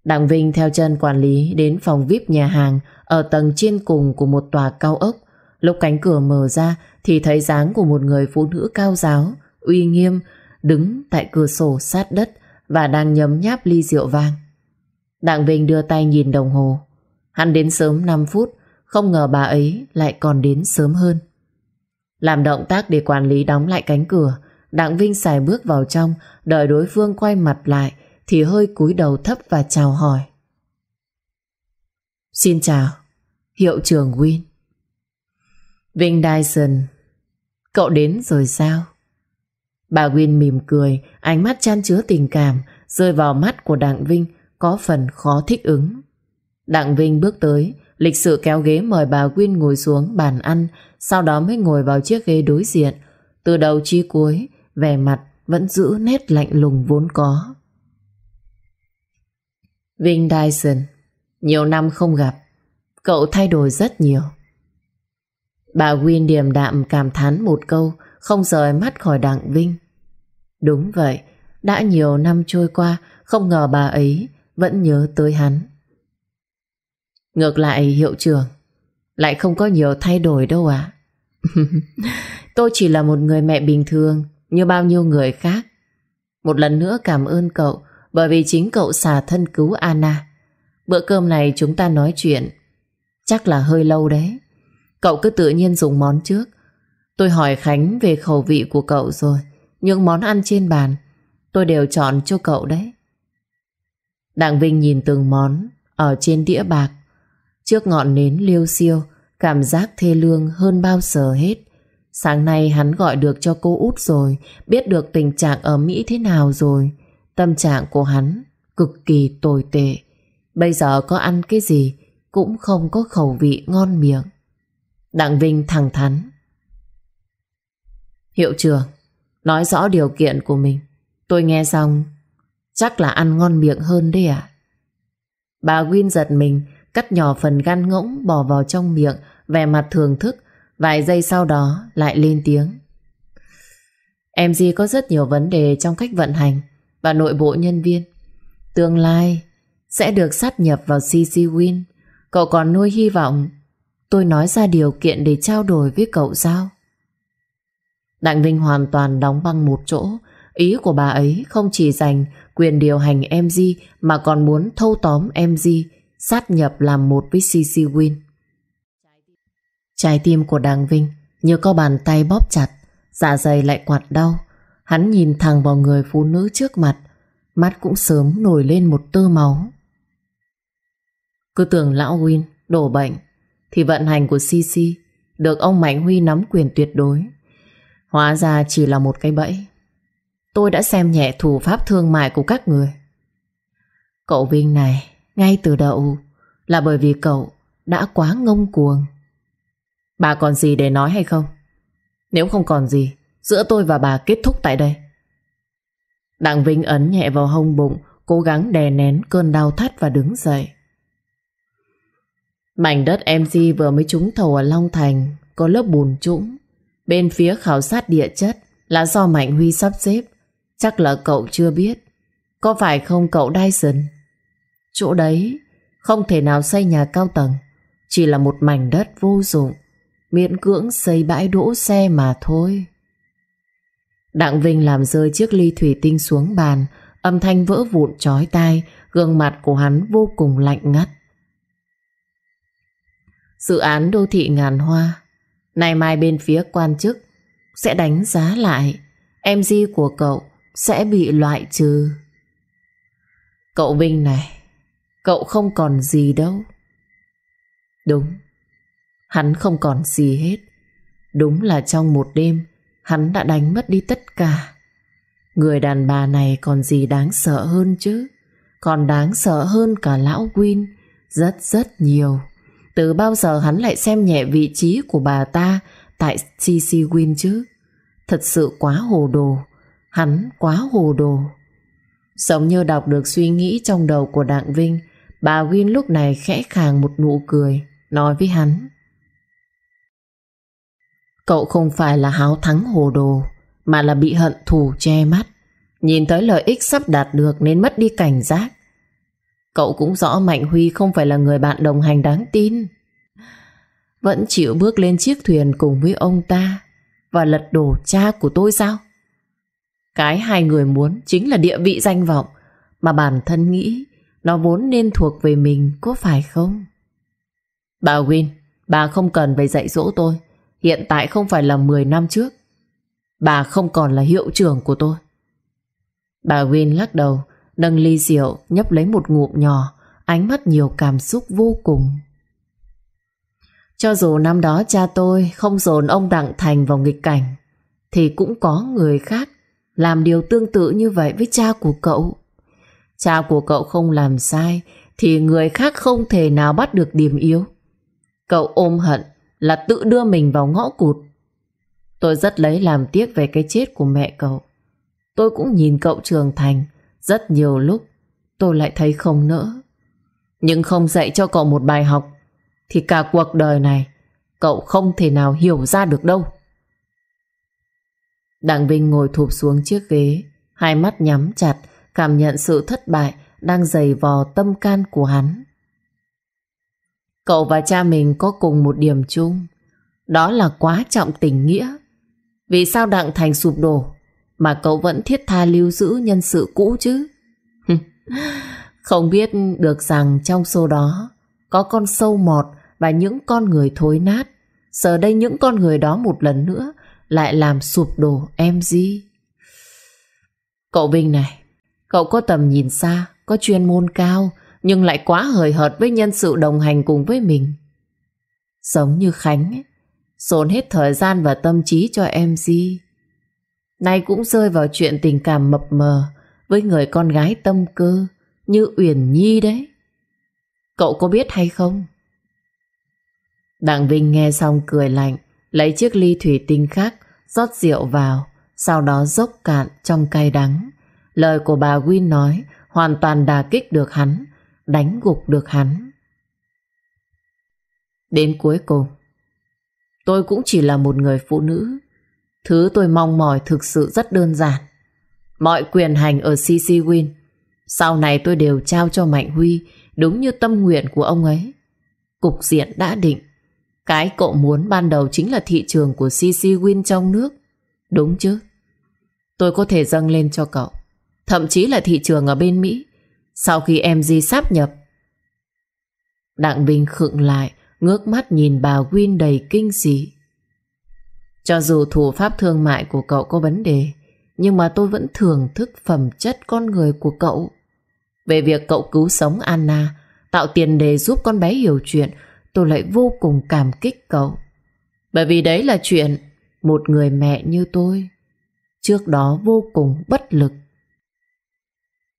Đặng Vinh theo chân quản lý đến phòng VIP nhà hàng ở tầng trên cùng của một tòa cao ốc. Lúc cánh cửa mở ra thì thấy dáng của một người phụ nữ cao giáo, uy nghiêm, đứng tại cửa sổ sát đất và đang nhấm nháp ly rượu vang. Đặng Vinh đưa tay nhìn đồng hồ. Hắn đến sớm 5 phút, không ngờ bà ấy lại còn đến sớm hơn. Làm động tác để quản lý đóng lại cánh cửa, Đặng Vinh xài bước vào trong, đợi đối phương quay mặt lại thì hơi cúi đầu thấp và chào hỏi. Xin chào, hiệu trưởng Win. Vinh Dyson, cậu đến rồi sao? Bà Win mỉm cười, ánh mắt chan chứa tình cảm, rơi vào mắt của Đặng Vinh có phần khó thích ứng. Đặng Vinh bước tới, lịch sự kéo ghế mời bà Win ngồi xuống bàn ăn, sau đó mới ngồi vào chiếc ghế đối diện. Từ đầu chí cuối, vẻ mặt vẫn giữ nét lạnh lùng vốn có. Vinh Dyson, nhiều năm không gặp, cậu thay đổi rất nhiều. Bà Win điềm đạm cảm thán một câu, không rời mắt khỏi Đặng Vinh. Đúng vậy, đã nhiều năm trôi qua, không ngờ bà ấy vẫn nhớ tới hắn. Ngược lại hiệu trưởng, lại không có nhiều thay đổi đâu ạ. Tôi chỉ là một người mẹ bình thường, như bao nhiêu người khác. Một lần nữa cảm ơn cậu, bởi vì chính cậu xả thân cứu Anna. Bữa cơm này chúng ta nói chuyện, chắc là hơi lâu đấy. Cậu cứ tự nhiên dùng món trước. Tôi hỏi Khánh về khẩu vị của cậu rồi. Những món ăn trên bàn tôi đều chọn cho cậu đấy. Đặng Vinh nhìn từng món ở trên đĩa bạc. Trước ngọn nến liêu xiêu, cảm giác thê lương hơn bao giờ hết. Sáng nay hắn gọi được cho cô út rồi, biết được tình trạng ở Mỹ thế nào rồi. Tâm trạng của hắn cực kỳ tồi tệ. Bây giờ có ăn cái gì cũng không có khẩu vị ngon miệng. Đặng Vinh thẳng thắn. Hiệu trưởng, nói rõ điều kiện của mình. Tôi nghe xong, chắc là ăn ngon miệng hơn đấy à? Bà Win giật mình, cắt nhỏ phần gan ngỗng bỏ vào trong miệng, vẻ mặt thưởng thức. Vài giây sau đó lại lên tiếng. MG có rất nhiều vấn đề trong cách vận hành và nội bộ nhân viên. Tương lai sẽ được sát nhập vào CC Win. Cậu còn nuôi hy vọng tôi nói ra điều kiện để trao đổi với cậu sao? Đặng Vinh hoàn toàn đóng băng một chỗ. Ý của bà ấy không chỉ dành quyền điều hành MG mà còn muốn thâu tóm MG sát nhập làm một với CC Win. Trái tim của Đặng Vinh như có bàn tay bóp chặt, dạ dày lại quạt đau. Hắn nhìn thẳng vào người phụ nữ trước mặt, mắt cũng sớm nổi lên một tơ máu. Cứ tưởng lão Win đổ bệnh thì vận hành của CC được ông Mạnh Huy nắm quyền tuyệt đối. Hóa ra chỉ là một cái bẫy. Tôi đã xem nhẹ thủ pháp thương mại của các người. Cậu Vinh này, ngay từ đầu là bởi vì cậu đã quá ngông cuồng. Bà còn gì để nói hay không? Nếu không còn gì, giữa tôi và bà kết thúc tại đây. Đặng Vinh ấn nhẹ vào hông bụng, cố gắng đè nén cơn đau thắt và đứng dậy. Mảnh đất MG vừa mới trúng thầu ở Long Thành, có lớp bùn trũng. Bên phía khảo sát địa chất là do Mạnh Huy sắp xếp. Chắc là cậu chưa biết. Có phải không cậu Dyson? Chỗ đấy, không thể nào xây nhà cao tầng. Chỉ là một mảnh đất vô dụng. Miễn cưỡng xây bãi đỗ xe mà thôi. Đặng Vinh làm rơi chiếc ly thủy tinh xuống bàn. Âm thanh vỡ vụn chói tai. Gương mặt của hắn vô cùng lạnh ngắt. Dự án đô thị ngàn hoa. Nay mai bên phía quan chức Sẽ đánh giá lại. MG của cậu Sẽ bị loại trừ. Cậu Vinh này, Cậu không còn gì đâu. Đúng, Hắn không còn gì hết. Đúng là trong một đêm, Hắn đã đánh mất đi tất cả. Người đàn bà này còn gì đáng sợ hơn chứ? Còn đáng sợ hơn cả lão Win Rất rất nhiều từ bao giờ hắn lại xem nhẹ vị trí của bà ta tại CC Win chứ? Thật sự quá hồ đồ. Hắn quá hồ đồ. Giống như đọc được suy nghĩ trong đầu của Đặng Vinh, bà Win lúc này khẽ khàng một nụ cười, nói với hắn. Cậu không phải là háo thắng hồ đồ, mà là bị hận thù che mắt. Nhìn tới lợi ích sắp đạt được nên mất đi cảnh giác. Cậu cũng rõ Mạnh Huy không phải là người bạn đồng hành đáng tin. Vẫn chịu bước lên chiếc thuyền cùng với ông ta và lật đổ cha của tôi sao? Cái hai người muốn chính là địa vị danh vọng mà bản thân nghĩ nó vốn nên thuộc về mình có phải không? Bà Win, bà không cần phải dạy dỗ tôi. Hiện tại không phải là 10 năm trước. Bà không còn là hiệu trưởng của tôi. Bà Win lắc đầu Nâng ly rượu, nhấp lấy một ngụm nhỏ, Ánh mắt nhiều cảm xúc vô cùng. Cho dù năm đó cha tôi Không dồn ông Đặng Thành vào nghịch cảnh, Thì cũng có người khác Làm điều tương tự như vậy với cha của cậu. Cha của cậu không làm sai, Thì người khác không thể nào bắt được điểm yếu. Cậu ôm hận Là tự đưa mình vào ngõ cụt. Tôi rất lấy làm tiếc về cái chết của mẹ cậu. Tôi cũng nhìn cậu trưởng thành rất nhiều lúc tôi lại thấy không nỡ. Nhưng không dạy cho cậu một bài học thì cả cuộc đời này cậu không thể nào hiểu ra được đâu. Đặng Vinh ngồi thụp xuống chiếc ghế, hai mắt nhắm chặt, cảm nhận sự thất bại đang dày vò tâm can của hắn. Cậu và cha mình có cùng một điểm chung, đó là quá trọng tình nghĩa. Vì sao Đặng Thành sụp đổ mà cậu vẫn thiết tha lưu giữ nhân sự cũ chứ. Không biết được rằng trong số đó có con sâu mọt và những con người thối nát. Giờ đây những con người đó một lần nữa lại làm sụp đổ em gì. Cậu Vinh này, cậu có tầm nhìn xa, có chuyên môn cao, nhưng lại quá hời hợt với nhân sự đồng hành cùng với mình. Giống như Khánh ấy, dồn hết thời gian và tâm trí cho em gì. Nay cũng rơi vào chuyện tình cảm mập mờ với người con gái tâm cơ như Uyển Nhi đấy. Cậu có biết hay không? Đặng Vinh nghe xong cười lạnh, lấy chiếc ly thủy tinh khác, rót rượu vào, sau đó dốc cạn trong cay đắng. Lời của bà Win nói hoàn toàn đà kích được hắn. đánh gục được hắn. Đến cuối cùng, tôi cũng chỉ là một người phụ nữ. Thứ tôi mong mỏi thực sự rất đơn giản. Mọi quyền hành ở CC Win sau này tôi đều trao cho Mạnh Huy đúng như tâm nguyện của ông ấy. Cục diện đã định. Cái cậu muốn ban đầu chính là thị trường của CC Win trong nước. Đúng chứ? Tôi có thể dâng lên cho cậu. Thậm chí là thị trường ở bên Mỹ. Sau khi MG sáp nhập. Đặng Bình khựng lại, ngước mắt nhìn bà Win đầy kinh dị. Cho dù thủ pháp thương mại của cậu có vấn đề, nhưng mà tôi vẫn thưởng thức phẩm chất con người của cậu. Về việc cậu cứu sống Anna, tạo tiền đề giúp con bé hiểu chuyện, tôi lại vô cùng cảm kích cậu. Bởi vì đấy là chuyện một người mẹ như tôi. Trước đó vô cùng bất lực.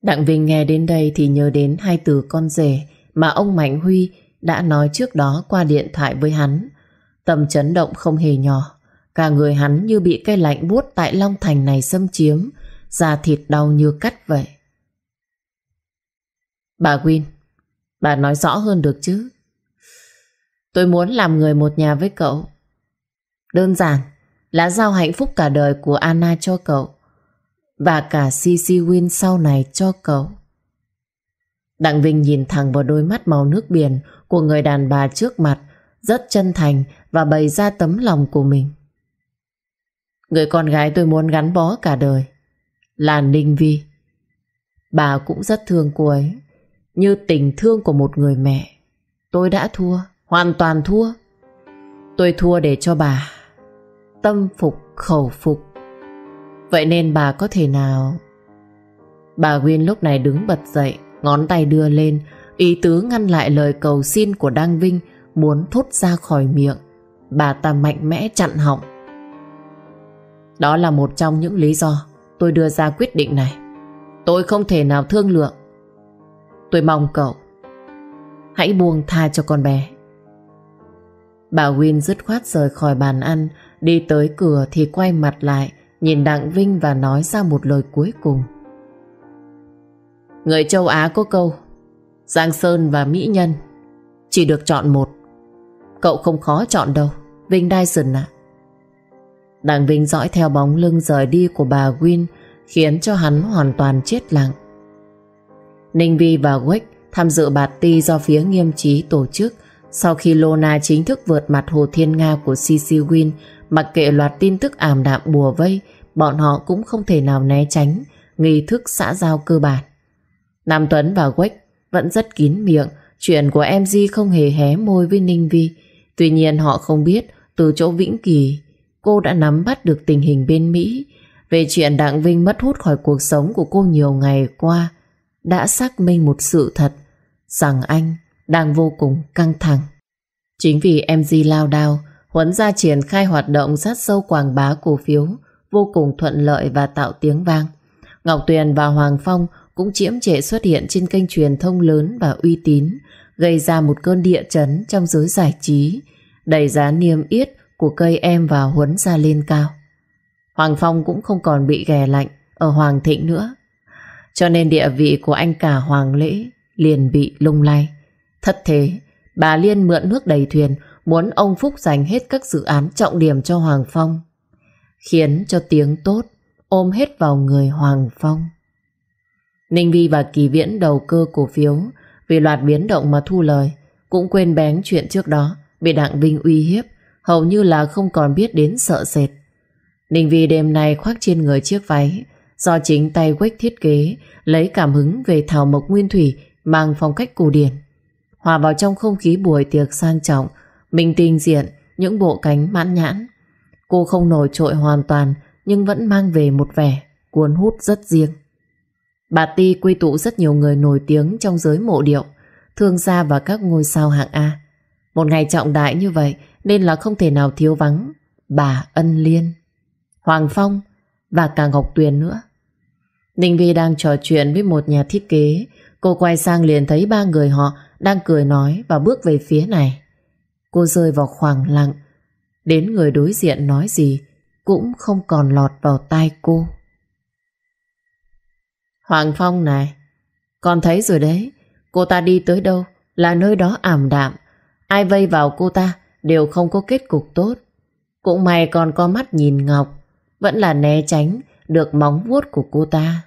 Đặng Vinh nghe đến đây thì nhớ đến hai từ con rể mà ông Mạnh Huy đã nói trước đó qua điện thoại với hắn. Tâm chấn động không hề nhỏ. Cả người hắn như bị cây lạnh buốt tại Long Thành này xâm chiếm, da thịt đau như cắt vậy. Bà Win, bà nói rõ hơn được chứ. Tôi muốn làm người một nhà với cậu. Đơn giản là giao hạnh phúc cả đời của Anna cho cậu và cả CC Win sau này cho cậu. Đặng Vinh nhìn thẳng vào đôi mắt màu nước biển của người đàn bà trước mặt, rất chân thành và bày ra tấm lòng của mình. Người con gái tôi muốn gắn bó cả đời là Ninh Vi. Bà cũng rất thương cô ấy, như tình thương của một người mẹ. Tôi đã thua, hoàn toàn thua. Tôi thua để cho bà tâm phục khẩu phục. Vậy nên bà có thể nào... Bà Nguyên lúc này đứng bật dậy, ngón tay đưa lên, ý tứ ngăn lại lời cầu xin của Đăng Vinh muốn thốt ra khỏi miệng. Bà ta mạnh mẽ chặn họng. Đó là một trong những lý do tôi đưa ra quyết định này. Tôi không thể nào thương lượng. Tôi mong cậu hãy buông tha cho con bé. Bà Win dứt khoát rời khỏi bàn ăn, đi tới cửa thì quay mặt lại, nhìn Đặng Vinh và nói ra một lời cuối cùng. Người châu Á có câu, Giang Sơn và Mỹ Nhân, chỉ được chọn một. Cậu không khó chọn đâu, Vinh Dyson ạ. Đặng Vinh dõi theo bóng lưng rời đi của bà Win, khiến cho hắn hoàn toàn chết lặng. Ninh Vi và Quách tham dự bạt ti do phía nghiêm trí tổ chức sau khi Lona chính thức vượt mặt Hồ Thiên Nga của CC Win mặc kệ loạt tin tức ảm đạm bùa vây bọn họ cũng không thể nào né tránh nghi thức xã giao cơ bản. Nam Tuấn và Quách vẫn rất kín miệng chuyện của MG không hề hé môi với Ninh Vi tuy nhiên họ không biết từ chỗ Vĩnh Kỳ cô đã nắm bắt được tình hình bên Mỹ về chuyện Đặng Vinh mất hút khỏi cuộc sống của cô nhiều ngày qua đã xác minh một sự thật rằng anh đang vô cùng căng thẳng. Chính vì MG lao đao, Huấn ra triển khai hoạt động sát sâu quảng bá cổ phiếu vô cùng thuận lợi và tạo tiếng vang. Ngọc Tuyền và Hoàng Phong cũng chiếm trệ xuất hiện trên kênh truyền thông lớn và uy tín, gây ra một cơn địa chấn trong giới giải trí, đẩy giá niêm yết của cây em và Huấn ra lên cao. Hoàng Phong cũng không còn bị ghè lạnh ở Hoàng Thịnh nữa. Cho nên địa vị của anh cả Hoàng Lễ liền bị lung lay. Thất thế, bà Liên mượn nước đầy thuyền muốn ông Phúc dành hết các dự án trọng điểm cho Hoàng Phong. Khiến cho tiếng tốt ôm hết vào người Hoàng Phong. Ninh Vi và Kỳ Viễn đầu cơ cổ phiếu vì loạt biến động mà thu lời cũng quên bén chuyện trước đó bị Đặng Vinh uy hiếp hầu như là không còn biết đến sợ sệt. Ninh Vi đêm nay khoác trên người chiếc váy do chính tay Quách thiết kế lấy cảm hứng về thảo mộc nguyên thủy mang phong cách cổ điển. Hòa vào trong không khí buổi tiệc sang trọng, mình tình diện những bộ cánh mãn nhãn. Cô không nổi trội hoàn toàn nhưng vẫn mang về một vẻ cuốn hút rất riêng. Bà Ti quy tụ rất nhiều người nổi tiếng trong giới mộ điệu, thương gia và các ngôi sao hạng A. Một ngày trọng đại như vậy nên là không thể nào thiếu vắng bà Ân Liên, Hoàng Phong và cả Ngọc Tuyền nữa. Ninh Vi đang trò chuyện với một nhà thiết kế Cô quay sang liền thấy ba người họ đang cười nói và bước về phía này. Cô rơi vào khoảng lặng. Đến người đối diện nói gì cũng không còn lọt vào tai cô. Hoàng Phong này, con thấy rồi đấy. Cô ta đi tới đâu là nơi đó ảm đạm. Ai vây vào cô ta đều không có kết cục tốt. Cũng may còn có mắt nhìn Ngọc, vẫn là né tránh được móng vuốt của cô ta.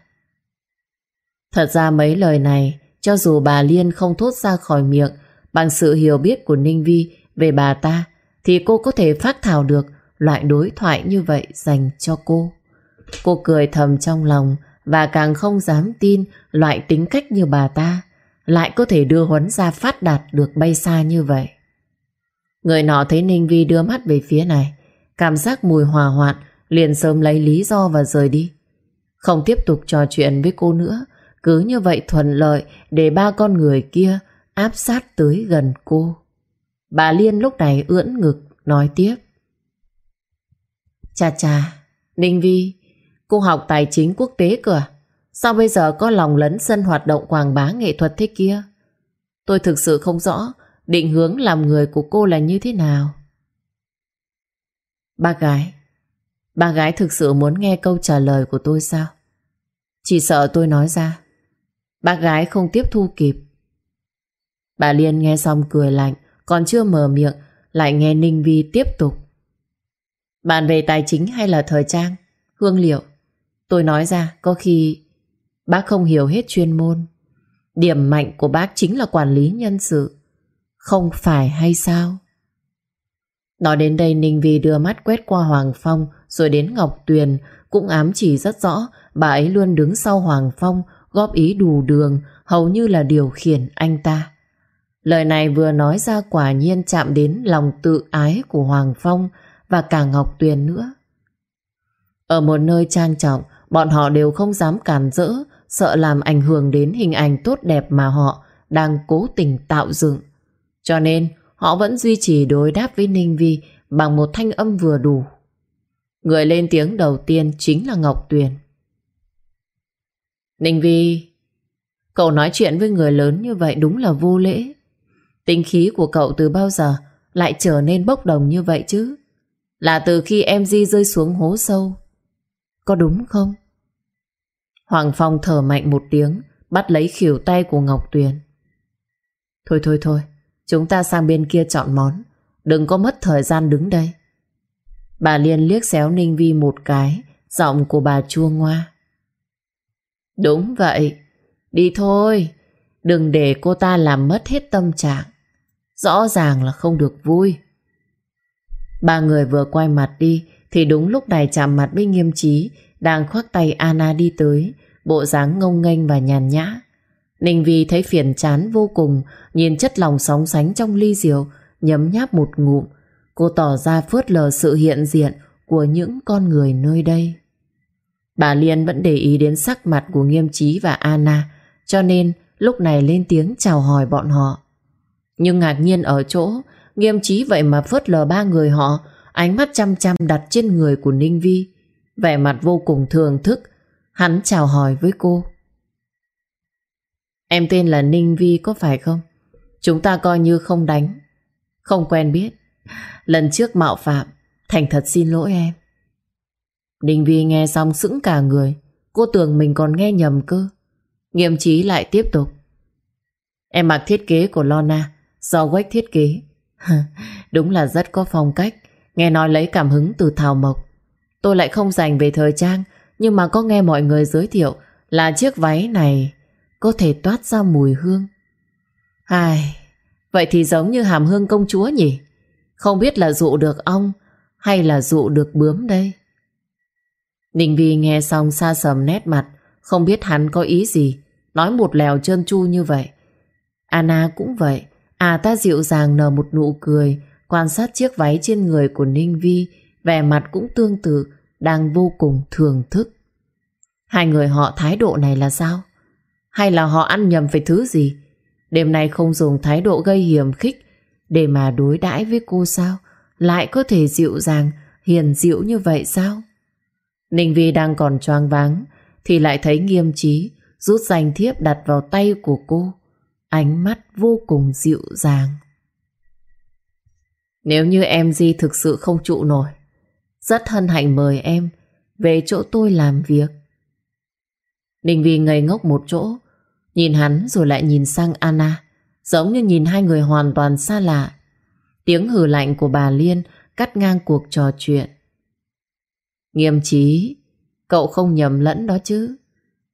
Thật ra mấy lời này, cho dù bà Liên không thốt ra khỏi miệng, bằng sự hiểu biết của Ninh Vi về bà ta, thì cô có thể phát thảo được loại đối thoại như vậy dành cho cô. Cô cười thầm trong lòng và càng không dám tin loại tính cách như bà ta lại có thể đưa Huấn ra phát đạt được bay xa như vậy. Người nọ thấy Ninh Vi đưa mắt về phía này, cảm giác mùi hòa hoạn liền sớm lấy lý do và rời đi. Không tiếp tục trò chuyện với cô nữa, cứ như vậy thuận lợi để ba con người kia áp sát tới gần cô. Bà Liên lúc này ưỡn ngực nói tiếp. Chà chà, Ninh Vi, cô học tài chính quốc tế cơ à? Sao bây giờ có lòng lấn sân hoạt động quảng bá nghệ thuật thế kia? Tôi thực sự không rõ định hướng làm người của cô là như thế nào. Bác gái, Bà gái thực sự muốn nghe câu trả lời của tôi sao? Chỉ sợ tôi nói ra. Bác gái không tiếp thu kịp. Bà Liên nghe xong cười lạnh, còn chưa mở miệng, lại nghe Ninh Vi tiếp tục. Bạn về tài chính hay là thời trang, hương liệu? Tôi nói ra, có khi bác không hiểu hết chuyên môn. Điểm mạnh của bác chính là quản lý nhân sự. Không phải hay sao? Nói đến đây, Ninh Vi đưa mắt quét qua Hoàng Phong, rồi đến Ngọc Tuyền, cũng ám chỉ rất rõ, bà ấy luôn đứng sau Hoàng Phong, góp ý đủ đường, hầu như là điều khiển anh ta. Lời này vừa nói ra quả nhiên chạm đến lòng tự ái của Hoàng Phong và cả Ngọc Tuyền nữa. Ở một nơi trang trọng, bọn họ đều không dám cản rỡ sợ làm ảnh hưởng đến hình ảnh tốt đẹp mà họ đang cố tình tạo dựng. Cho nên họ vẫn duy trì đối đáp với Ninh Vi bằng một thanh âm vừa đủ. Người lên tiếng đầu tiên chính là Ngọc Tuyền. Ninh Vi, cậu nói chuyện với người lớn như vậy đúng là vô lễ. Tinh khí của cậu từ bao giờ lại trở nên bốc đồng như vậy chứ? Là từ khi em Di rơi xuống hố sâu. Có đúng không? Hoàng Phong thở mạnh một tiếng, bắt lấy khỉu tay của Ngọc Tuyền. Thôi thôi thôi, chúng ta sang bên kia chọn món. Đừng có mất thời gian đứng đây. Bà Liên liếc xéo Ninh Vi một cái, giọng của bà chua ngoa. Đúng vậy, đi thôi, đừng để cô ta làm mất hết tâm trạng. Rõ ràng là không được vui. Ba người vừa quay mặt đi thì đúng lúc này chạm mặt với nghiêm trí đang khoác tay Anna đi tới, bộ dáng ngông nghênh và nhàn nhã. Ninh Vi thấy phiền chán vô cùng, nhìn chất lòng sóng sánh trong ly rượu, nhấm nháp một ngụm, Cô tỏ ra phớt lờ sự hiện diện của những con người nơi đây. Bà Liên vẫn để ý đến sắc mặt của Nghiêm Trí và Anna, cho nên lúc này lên tiếng chào hỏi bọn họ. Nhưng ngạc nhiên ở chỗ, Nghiêm Trí vậy mà phớt lờ ba người họ, ánh mắt chăm chăm đặt trên người của Ninh Vi, vẻ mặt vô cùng thường thức. Hắn chào hỏi với cô. Em tên là Ninh Vi có phải không? Chúng ta coi như không đánh, không quen biết. Lần trước mạo phạm. Thành thật xin lỗi em. Ninh Vi nghe xong sững cả người. Cô tưởng mình còn nghe nhầm cơ. Nghiêm trí lại tiếp tục. Em mặc thiết kế của Lona Do Quách thiết kế. Đúng là rất có phong cách. Nghe nói lấy cảm hứng từ Thảo Mộc. Tôi lại không dành về thời trang Nhưng mà có nghe mọi người giới thiệu Là chiếc váy này Có thể toát ra mùi hương Ai Vậy thì giống như hàm hương công chúa nhỉ không biết là dụ được ong hay là dụ được bướm đây. Ninh Vi nghe xong xa sầm nét mặt, không biết hắn có ý gì, nói một lèo trơn chu như vậy. Anna cũng vậy, à ta dịu dàng nở một nụ cười, quan sát chiếc váy trên người của Ninh Vi, vẻ mặt cũng tương tự, đang vô cùng thưởng thức. Hai người họ thái độ này là sao? Hay là họ ăn nhầm về thứ gì? Đêm nay không dùng thái độ gây hiểm khích để mà đối đãi với cô sao? Lại có thể dịu dàng, hiền dịu như vậy sao? Ninh Vi đang còn choáng váng thì lại thấy nghiêm trí rút danh thiếp đặt vào tay của cô. Ánh mắt vô cùng dịu dàng. Nếu như em Di thực sự không trụ nổi, rất hân hạnh mời em về chỗ tôi làm việc. Ninh Vi ngây ngốc một chỗ, Nhìn hắn rồi lại nhìn sang Anna Giống như nhìn hai người hoàn toàn xa lạ. Tiếng hừ lạnh của bà Liên Cắt ngang cuộc trò chuyện. Nghiêm trí Cậu không nhầm lẫn đó chứ.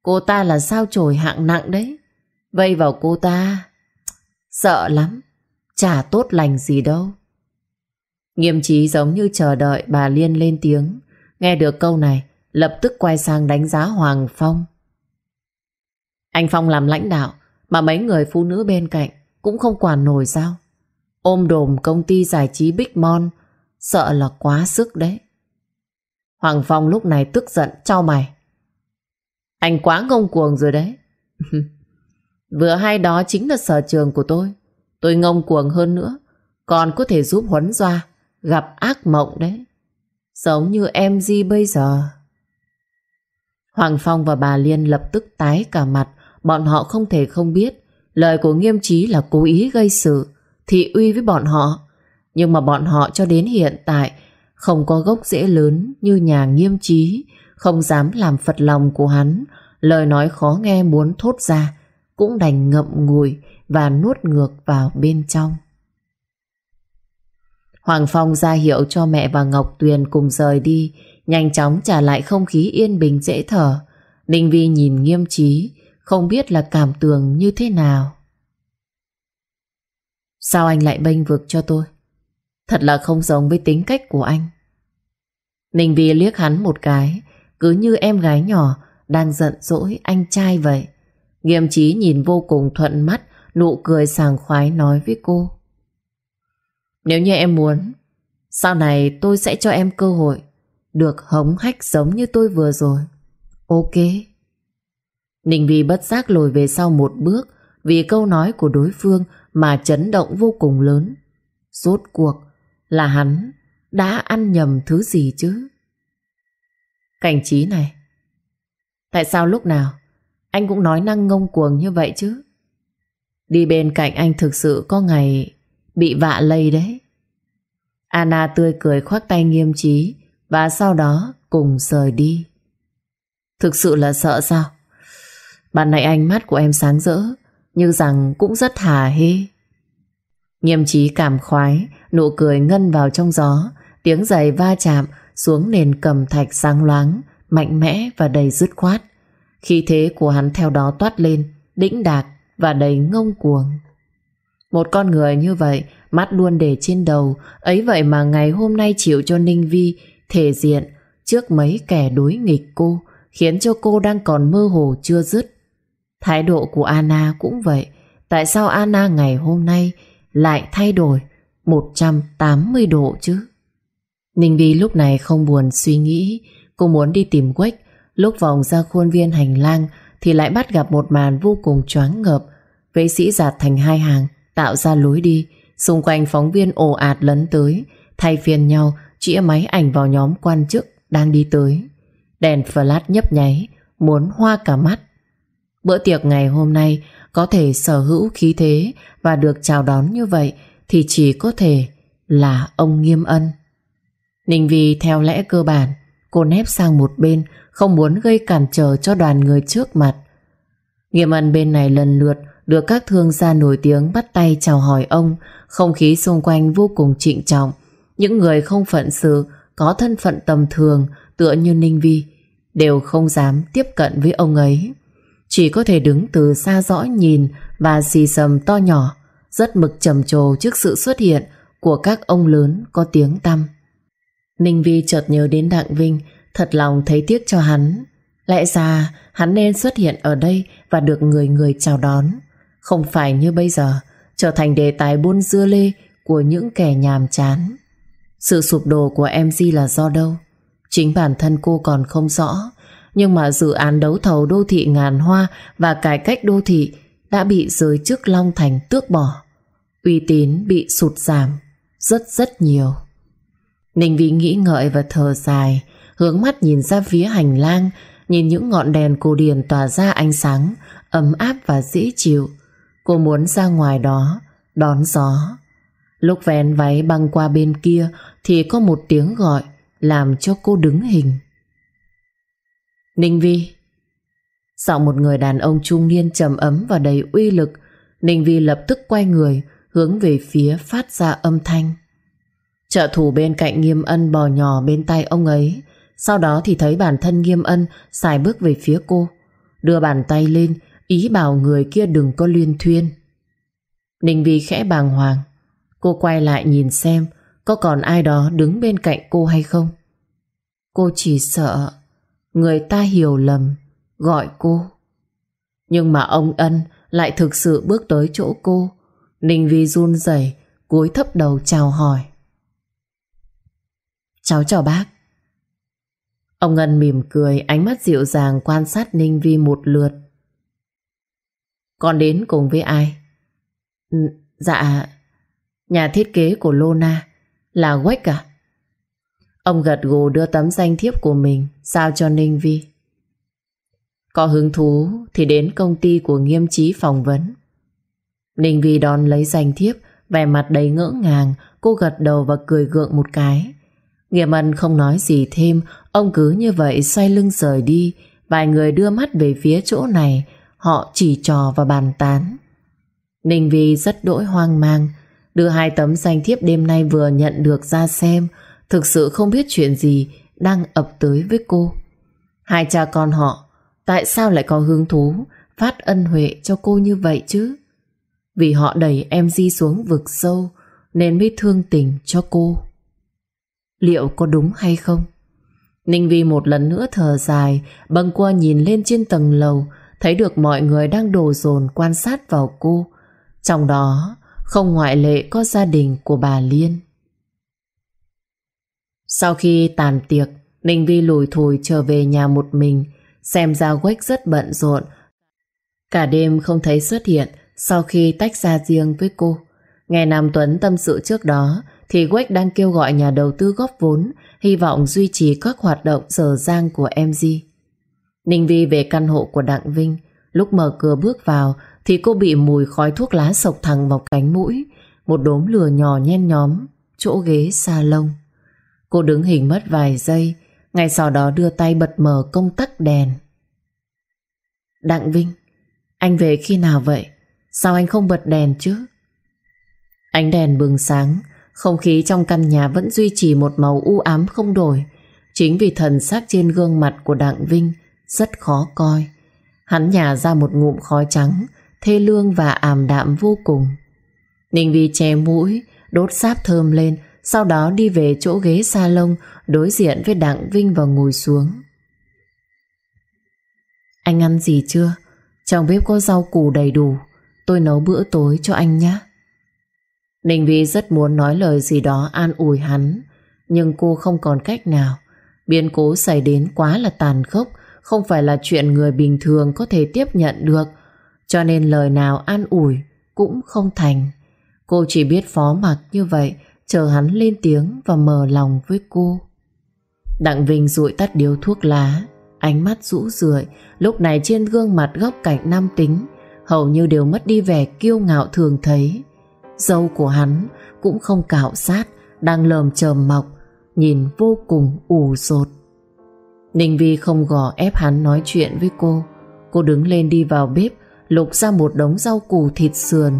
Cô ta là sao chổi hạng nặng đấy. Vây vào cô ta Sợ lắm Chả tốt lành gì đâu. Nghiêm trí giống như chờ đợi bà Liên lên tiếng. Nghe được câu này, Lập tức quay sang đánh giá Hoàng Phong. Anh Phong làm lãnh đạo, Mà mấy người phụ nữ bên cạnh Cũng không quản nổi sao. Ôm đồm công ty giải trí Big Mon Sợ là quá sức đấy. Hoàng Phong lúc này tức giận cho mày. Anh quá ngông cuồng rồi đấy. Vừa hay đó chính là sở trường của tôi. Tôi ngông cuồng hơn nữa, Còn có thể giúp Huấn Doa. Gặp ác mộng đấy. Giống như em Di bây giờ. Hoàng Phong và bà Liên lập tức tái cả mặt. Bọn họ không thể không biết, Lời của nghiêm trí là cố ý gây sự, Thị uy với bọn họ. Nhưng mà bọn họ cho đến hiện tại Không có gốc rễ lớn Như nhà nghiêm trí, Không dám làm phật lòng của hắn. Lời nói khó nghe muốn thốt ra Cũng đành ngậm ngùi Và nuốt ngược vào bên trong. Hoàng Phong ra hiệu cho mẹ và Ngọc Tuyền cùng rời đi, nhanh chóng trả lại không khí yên bình dễ thở. Ninh Vi nhìn nghiêm trí, không biết là cảm tưởng như thế nào. Sao anh lại bênh vực cho tôi? Thật là không giống với tính cách của anh. Ninh Vi liếc hắn một cái, cứ như em gái nhỏ đang giận dỗi anh trai vậy. Nghiêm trí nhìn vô cùng thuận mắt, nụ cười sàng khoái nói với cô. Nếu như em muốn, sau này tôi sẽ cho em cơ hội được hống hách giống như tôi vừa rồi. Ok. Ninh Vi bất giác lùi về sau một bước vì câu nói của đối phương mà chấn động vô cùng lớn. Rốt cuộc là hắn đã ăn nhầm thứ gì chứ? Cảnh trí này, tại sao lúc nào anh cũng nói năng ngông cuồng như vậy chứ? Đi bên cạnh anh thực sự có ngày bị vạ lây đấy. Anna tươi cười khoác tay nghiêm trí và sau đó cùng rời đi. Thực sự là sợ sao? Bạn này ánh mắt của em sáng rỡ như rằng cũng rất hà hê. Nghiêm trí cảm khoái, nụ cười ngân vào trong gió, tiếng giày va chạm xuống nền cầm thạch sáng loáng, mạnh mẽ và đầy dứt khoát. Khí thế của hắn theo đó toát lên, đĩnh đạc và đầy ngông cuồng. Một con người như vậy, mắt luôn để trên đầu, ấy vậy mà ngày hôm nay chịu cho Ninh Vi thể diện trước mấy kẻ đối nghịch cô, khiến cho cô đang còn mơ hồ chưa dứt. Thái độ của Anna cũng vậy. Tại sao Anna ngày hôm nay lại thay đổi 180 độ chứ? Ninh Vi lúc này không buồn suy nghĩ, cô muốn đi tìm Quách. Lúc vòng ra khuôn viên hành lang thì lại bắt gặp một màn vô cùng choáng ngợp. Vệ sĩ giạt thành hai hàng, tạo ra lối đi. Xung quanh phóng viên ồ ạt lấn tới, thay phiên nhau chĩa máy ảnh vào nhóm quan chức đang đi tới. Đèn flash nhấp nháy, muốn hoa cả mắt. Bữa tiệc ngày hôm nay có thể sở hữu khí thế và được chào đón như vậy thì chỉ có thể là ông Nghiêm Ân. Ninh Vi theo lẽ cơ bản, cô nép sang một bên, không muốn gây cản trở cho đoàn người trước mặt. Nghiêm Ân bên này lần lượt được các thương gia nổi tiếng bắt tay chào hỏi ông, không khí xung quanh vô cùng trịnh trọng. Những người không phận sự, có thân phận tầm thường tựa như Ninh Vi, đều không dám tiếp cận với ông ấy. Chỉ có thể đứng từ xa dõi nhìn và xì sầm to nhỏ, rất mực trầm trồ trước sự xuất hiện của các ông lớn có tiếng tăm. Ninh Vi chợt nhớ đến Đặng Vinh, thật lòng thấy tiếc cho hắn. Lẽ ra hắn nên xuất hiện ở đây và được người người chào đón. Không phải như bây giờ, trở thành đề tài buôn dưa lê của những kẻ nhàm chán. Sự sụp đổ của MG là do đâu? Chính bản thân cô còn không rõ, nhưng mà dự án đấu thầu đô thị ngàn hoa và cải cách đô thị đã bị giới chức Long Thành tước bỏ. Uy tín bị sụt giảm rất rất nhiều. Ninh Vĩ nghĩ ngợi và thở dài, hướng mắt nhìn ra phía hành lang, nhìn những ngọn đèn cổ điển tỏa ra ánh sáng, ấm áp và dễ chịu. Cô muốn ra ngoài đó, đón gió. Lúc vén váy băng qua bên kia thì có một tiếng gọi làm cho cô đứng hình. Ninh Vi Giọng một người đàn ông trung niên trầm ấm và đầy uy lực Ninh Vi lập tức quay người Hướng về phía phát ra âm thanh Trợ thủ bên cạnh nghiêm ân bò nhỏ bên tay ông ấy Sau đó thì thấy bản thân nghiêm ân xài bước về phía cô Đưa bàn tay lên Ý bảo người kia đừng có liên thuyên. Ninh Vi khẽ bàng hoàng. Cô quay lại nhìn xem Có còn ai đó đứng bên cạnh cô hay không. Cô chỉ sợ Người ta hiểu lầm, Gọi cô. Nhưng mà ông ân Lại thực sự bước tới chỗ cô. Ninh Vi run rẩy, cúi thấp đầu chào hỏi. Cháu chào bác. Ông Ân mỉm cười, Ánh mắt dịu dàng quan sát Ninh Vi một lượt. Con đến cùng với ai? Ừ, dạ Nhà thiết kế của Lona Là Quách à? Ông gật gù đưa tấm danh thiếp của mình Giao cho Ninh Vi Có hứng thú Thì đến công ty của nghiêm trí phỏng vấn Ninh Vi đón lấy danh thiếp Vẻ mặt đầy ngỡ ngàng Cô gật đầu và cười gượng một cái Nghiêm ân không nói gì thêm Ông cứ như vậy xoay lưng rời đi Vài người đưa mắt về phía chỗ này Họ chỉ trò và bàn tán. Ninh Vi rất đỗi hoang mang. Đưa hai tấm danh thiếp đêm nay vừa nhận được ra xem, Thực sự không biết chuyện gì Đang ập tới với cô. Hai cha con họ, Tại sao lại có hứng thú Phát ân huệ cho cô như vậy chứ? Vì họ đẩy em Di xuống vực sâu, Nên mới thương tình cho cô. Liệu có đúng hay không? Ninh Vi một lần nữa thở dài, Bâng qua nhìn lên trên tầng lầu Thấy được mọi người đang đổ dồn quan sát vào cô Trong đó không ngoại lệ có gia đình của bà Liên. Sau khi tàn tiệc, Ninh Vi lùi thùi trở về nhà một mình, xem ra Quách rất bận rộn. Cả đêm không thấy xuất hiện sau khi tách ra riêng với cô. Nghe Nam Tuấn tâm sự trước đó, thì Quách đang kêu gọi nhà đầu tư góp vốn, hy vọng duy trì các hoạt động dở dang của MG. Ninh Vi về căn hộ của Đặng Vinh, lúc mở cửa bước vào thì cô bị mùi khói thuốc lá sộc thẳng vào cánh mũi, một đốm lửa nhỏ nhen nhóm, chỗ ghế salon. Cô đứng hình mất vài giây, ngay sau đó đưa tay bật mở công tắc đèn. Đặng Vinh, anh về khi nào vậy? Sao anh không bật đèn chứ? Ánh đèn bừng sáng, không khí trong căn nhà vẫn duy trì một màu u ám không đổi. Chính vì thần sắc trên gương mặt của Đặng Vinh rất khó coi. Hắn nhả ra một ngụm khói trắng, thê lương và ảm đạm vô cùng. Ninh Vi che mũi, đốt sáp thơm lên, sau đó đi về chỗ ghế salon đối diện với Đặng Vinh và ngồi xuống. Anh ăn gì chưa? Trong bếp có rau củ đầy đủ, tôi nấu bữa tối cho anh nhé. Ninh Vi rất muốn nói lời gì đó an ủi hắn, nhưng cô không còn cách nào. Biến cố xảy đến quá là tàn khốc, không phải là chuyện người bình thường có thể tiếp nhận được, cho nên lời nào an ủi cũng không thành. Cô chỉ biết phó mặc như vậy, chờ hắn lên tiếng và mở lòng với cô. Đặng Vinh rụi tắt điếu thuốc lá, ánh mắt rũ rượi, lúc này trên gương mặt góc cạnh nam tính, hầu như đều mất đi vẻ kiêu ngạo thường thấy. Dâu của hắn cũng không cạo sát, đang lờm chờm mọc, nhìn vô cùng ủ rột. Ninh Vi không gò ép hắn nói chuyện với cô. Cô đứng lên đi vào bếp, lục ra một đống rau củ thịt sườn.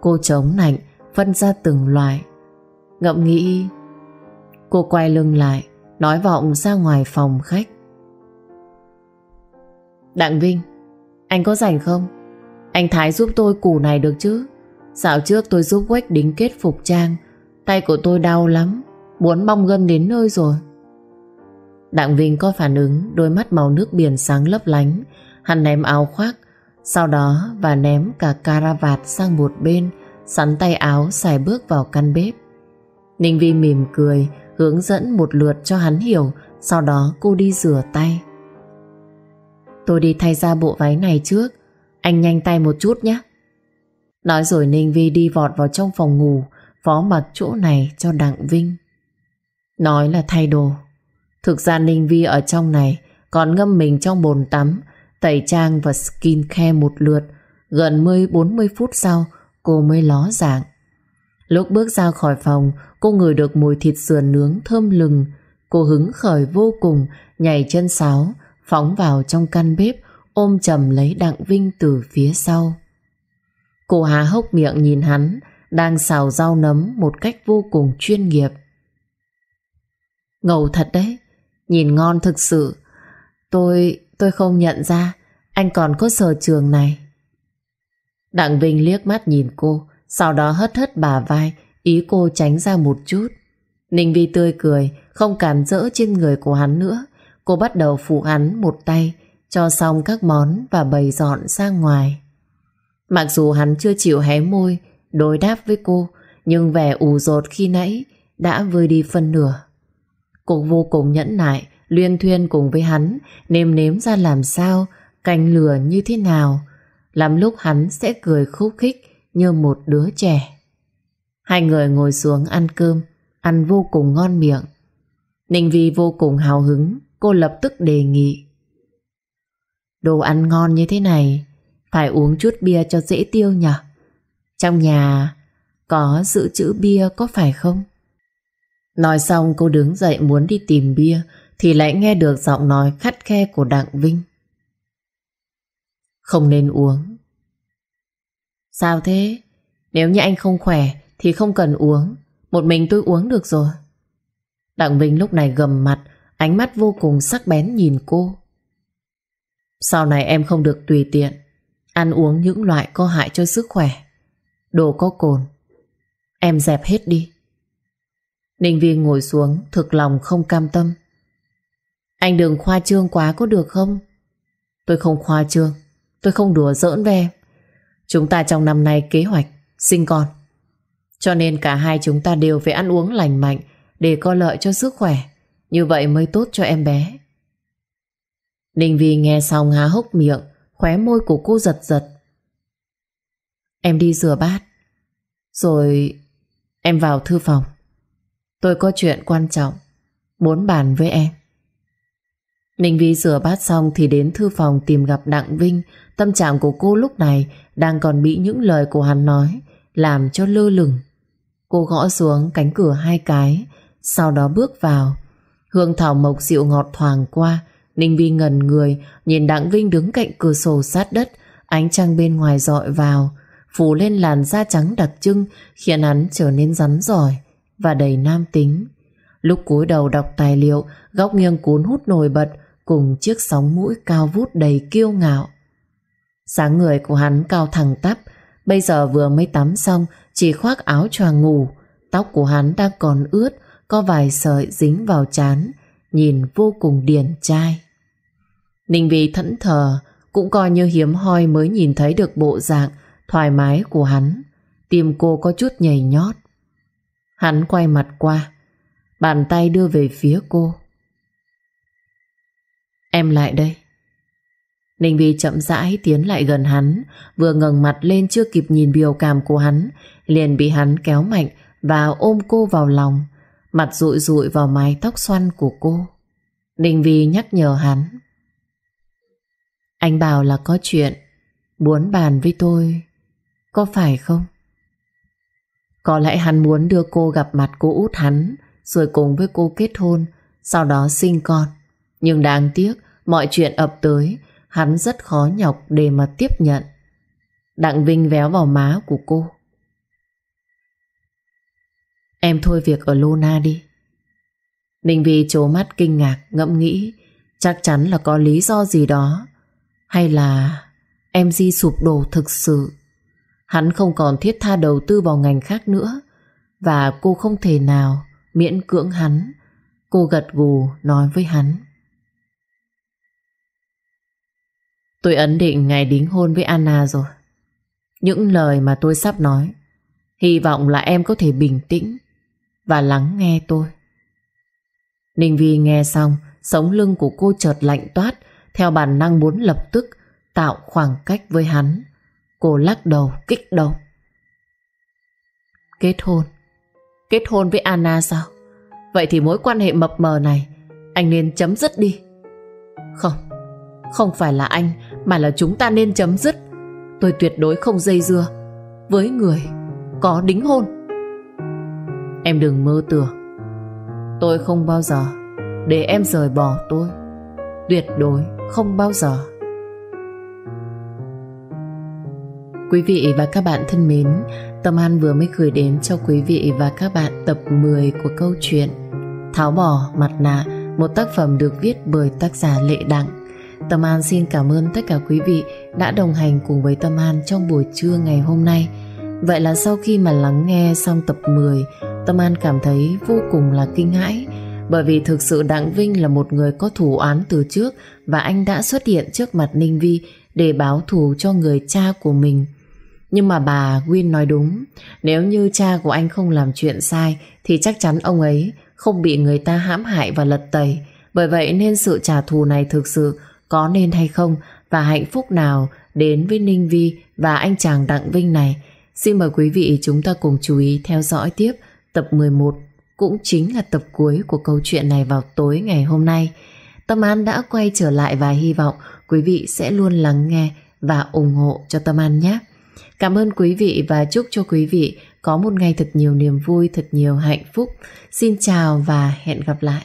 Cô chống nạnh, phân ra từng loại. Ngậm nghĩ... Cô quay lưng lại, nói vọng ra ngoài phòng khách. Đặng Vinh, anh có rảnh không? Anh Thái giúp tôi củ này được chứ? Dạo trước tôi giúp Quách đính kết phục trang, tay của tôi đau lắm, muốn bong gân đến nơi rồi. Đặng Vinh có phản ứng, đôi mắt màu nước biển sáng lấp lánh, hắn ném áo khoác, sau đó và ném cả caravat sang một bên, sắn tay áo xài bước vào căn bếp. Ninh Vi mỉm cười, hướng dẫn một lượt cho hắn hiểu, sau đó cô đi rửa tay. Tôi đi thay ra bộ váy này trước, anh nhanh tay một chút nhé. Nói rồi Ninh Vi đi vọt vào trong phòng ngủ, phó mặc chỗ này cho Đặng Vinh. Nói là thay đồ. Thực ra Ninh Vi ở trong này còn ngâm mình trong bồn tắm, tẩy trang và skin care một lượt. Gần 10-40 phút sau, cô mới ló dạng. Lúc bước ra khỏi phòng, cô ngửi được mùi thịt sườn nướng thơm lừng. Cô hứng khởi vô cùng, nhảy chân sáo, phóng vào trong căn bếp, ôm chầm lấy Đặng Vinh từ phía sau. Cô há hốc miệng nhìn hắn đang xào rau nấm một cách vô cùng chuyên nghiệp. Ngầu thật đấy, nhìn ngon thực sự. Tôi, tôi không nhận ra anh còn có sở trường này. Đặng Vinh liếc mắt nhìn cô, sau đó hất hất bà vai, ý cô tránh ra một chút. Ninh Vi tươi cười, không cản rỡ trên người của hắn nữa. Cô bắt đầu phụ hắn một tay, cho xong các món và bày dọn ra ngoài. Mặc dù hắn chưa chịu hé môi, đối đáp với cô, nhưng vẻ ủ rột khi nãy đã vơi đi phân nửa. Cô vô cùng nhẫn nại, luyên thuyên cùng với hắn, nêm nếm ra làm sao, canh lửa như thế nào. Làm lúc hắn sẽ cười khúc khích như một đứa trẻ. Hai người ngồi xuống ăn cơm, ăn vô cùng ngon miệng. Ninh Vi vô cùng hào hứng, cô lập tức đề nghị. Đồ ăn ngon như thế này, phải uống chút bia cho dễ tiêu nhỉ? Trong nhà có dự trữ bia có phải không? Nói xong cô đứng dậy muốn đi tìm bia thì lại nghe được giọng nói khắt khe của Đặng Vinh. Không nên uống. Sao thế? Nếu như anh không khỏe thì không cần uống. Một mình tôi uống được rồi. Đặng Vinh lúc này gầm mặt, ánh mắt vô cùng sắc bén nhìn cô. Sau này em không được tùy tiện ăn uống những loại có hại cho sức khỏe. Đồ có cồn. Em dẹp hết đi. Ninh Vi ngồi xuống, thực lòng không cam tâm. Anh đừng khoa trương quá có được không? Tôi không khoa trương, tôi không đùa giỡn với em. Chúng ta trong năm nay kế hoạch sinh con. Cho nên cả hai chúng ta đều phải ăn uống lành mạnh để có lợi cho sức khỏe. Như vậy mới tốt cho em bé. Ninh Vi nghe xong há hốc miệng, khóe môi của cô giật giật. Em đi rửa bát. Rồi em vào thư phòng. Tôi có chuyện quan trọng muốn bàn với em. Ninh Vi rửa bát xong thì đến thư phòng tìm gặp Đặng Vinh. Tâm trạng của cô lúc này đang còn bị những lời của hắn nói làm cho lơ lửng. Cô gõ xuống cánh cửa hai cái, sau đó bước vào. Hương thảo mộc dịu ngọt thoảng qua, Ninh Vi ngần người, nhìn Đặng Vinh đứng cạnh cửa sổ sát đất, ánh trăng bên ngoài dọi vào, phủ lên làn da trắng đặc trưng, khiến hắn trở nên rắn giỏi và đầy nam tính. Lúc cúi đầu đọc tài liệu, góc nghiêng cuốn hút nổi bật cùng chiếc sóng mũi cao vút đầy kiêu ngạo. Sáng người của hắn cao thẳng tắp, bây giờ vừa mới tắm xong, chỉ khoác áo choàng ngủ, tóc của hắn đang còn ướt, có vài sợi dính vào chán, nhìn vô cùng điển trai. Ninh Vi thẫn thờ, cũng coi như hiếm hoi mới nhìn thấy được bộ dạng thoải mái của hắn. Tim cô có chút nhảy nhót. Hắn quay mặt qua, bàn tay đưa về phía cô. Em lại đây. Ninh Vi chậm rãi tiến lại gần hắn, vừa ngẩng mặt lên chưa kịp nhìn biểu cảm của hắn, liền bị hắn kéo mạnh và ôm cô vào lòng, mặt rụi rụi vào mái tóc xoăn của cô. Ninh Vi nhắc nhở hắn. Anh bảo là có chuyện, muốn bàn với tôi, có phải không? Có lẽ hắn muốn đưa cô gặp mặt cô út hắn, rồi cùng với cô kết hôn, sau đó sinh con. Nhưng đáng tiếc, mọi chuyện ập tới, hắn rất khó nhọc để mà tiếp nhận. Đặng Vinh véo vào má của cô. Em thôi việc ở Luna đi. Ninh Vi trố mắt kinh ngạc, ngẫm nghĩ, chắc chắn là có lý do gì đó. Hay là em Di sụp đổ thực sự. Hắn không còn thiết tha đầu tư vào ngành khác nữa, và cô không thể nào miễn cưỡng hắn. Cô gật gù nói với hắn. Tôi ấn định ngày đính hôn với Anna rồi. Những lời mà tôi sắp nói, hy vọng là em có thể bình tĩnh và lắng nghe tôi. Ninh Vi nghe xong, sống lưng của cô chợt lạnh toát, theo bản năng muốn lập tức tạo khoảng cách với hắn. Cô lắc đầu, kích động. Kết hôn? Kết hôn với Anna sao? Vậy thì mối quan hệ mập mờ này anh nên chấm dứt đi. Không, không phải là anh mà là chúng ta nên chấm dứt. Tôi tuyệt đối không dây dưa với người có đính hôn. Em đừng mơ tưởng. Tôi không bao giờ để em rời bỏ tôi. Tuyệt đối không bao giờ. Quý vị và các bạn thân mến, Tâm An vừa mới gửi đến cho quý vị và các bạn tập 10 của câu chuyện Tháo bỏ mặt nạ, một tác phẩm được viết bởi tác giả Lệ Đặng. Tâm An xin cảm ơn tất cả quý vị đã đồng hành cùng với Tâm An trong buổi trưa ngày hôm nay. Vậy là sau khi mà lắng nghe xong tập 10, Tâm An cảm thấy vô cùng là kinh hãi bởi vì thực sự Đặng Vinh là một người có thủ án từ trước và anh đã xuất hiện trước mặt Ninh Vi để báo thù cho người cha của mình. Nhưng mà bà Nguyên nói đúng, nếu như cha của anh không làm chuyện sai thì chắc chắn ông ấy không bị người ta hãm hại và lật tẩy. Bởi vậy nên sự trả thù này thực sự có nên hay không và hạnh phúc nào đến với Ninh Vi và anh chàng Đặng Vinh này. Xin mời quý vị chúng ta cùng chú ý theo dõi tiếp tập 11 cũng chính là tập cuối của câu chuyện này vào tối ngày hôm nay. Tâm An đã quay trở lại và hy vọng quý vị sẽ luôn lắng nghe và ủng hộ cho Tâm An nhé. Cảm ơn quý vị và chúc cho quý vị có một ngày thật nhiều niềm vui, thật nhiều hạnh phúc. Xin chào và hẹn gặp lại.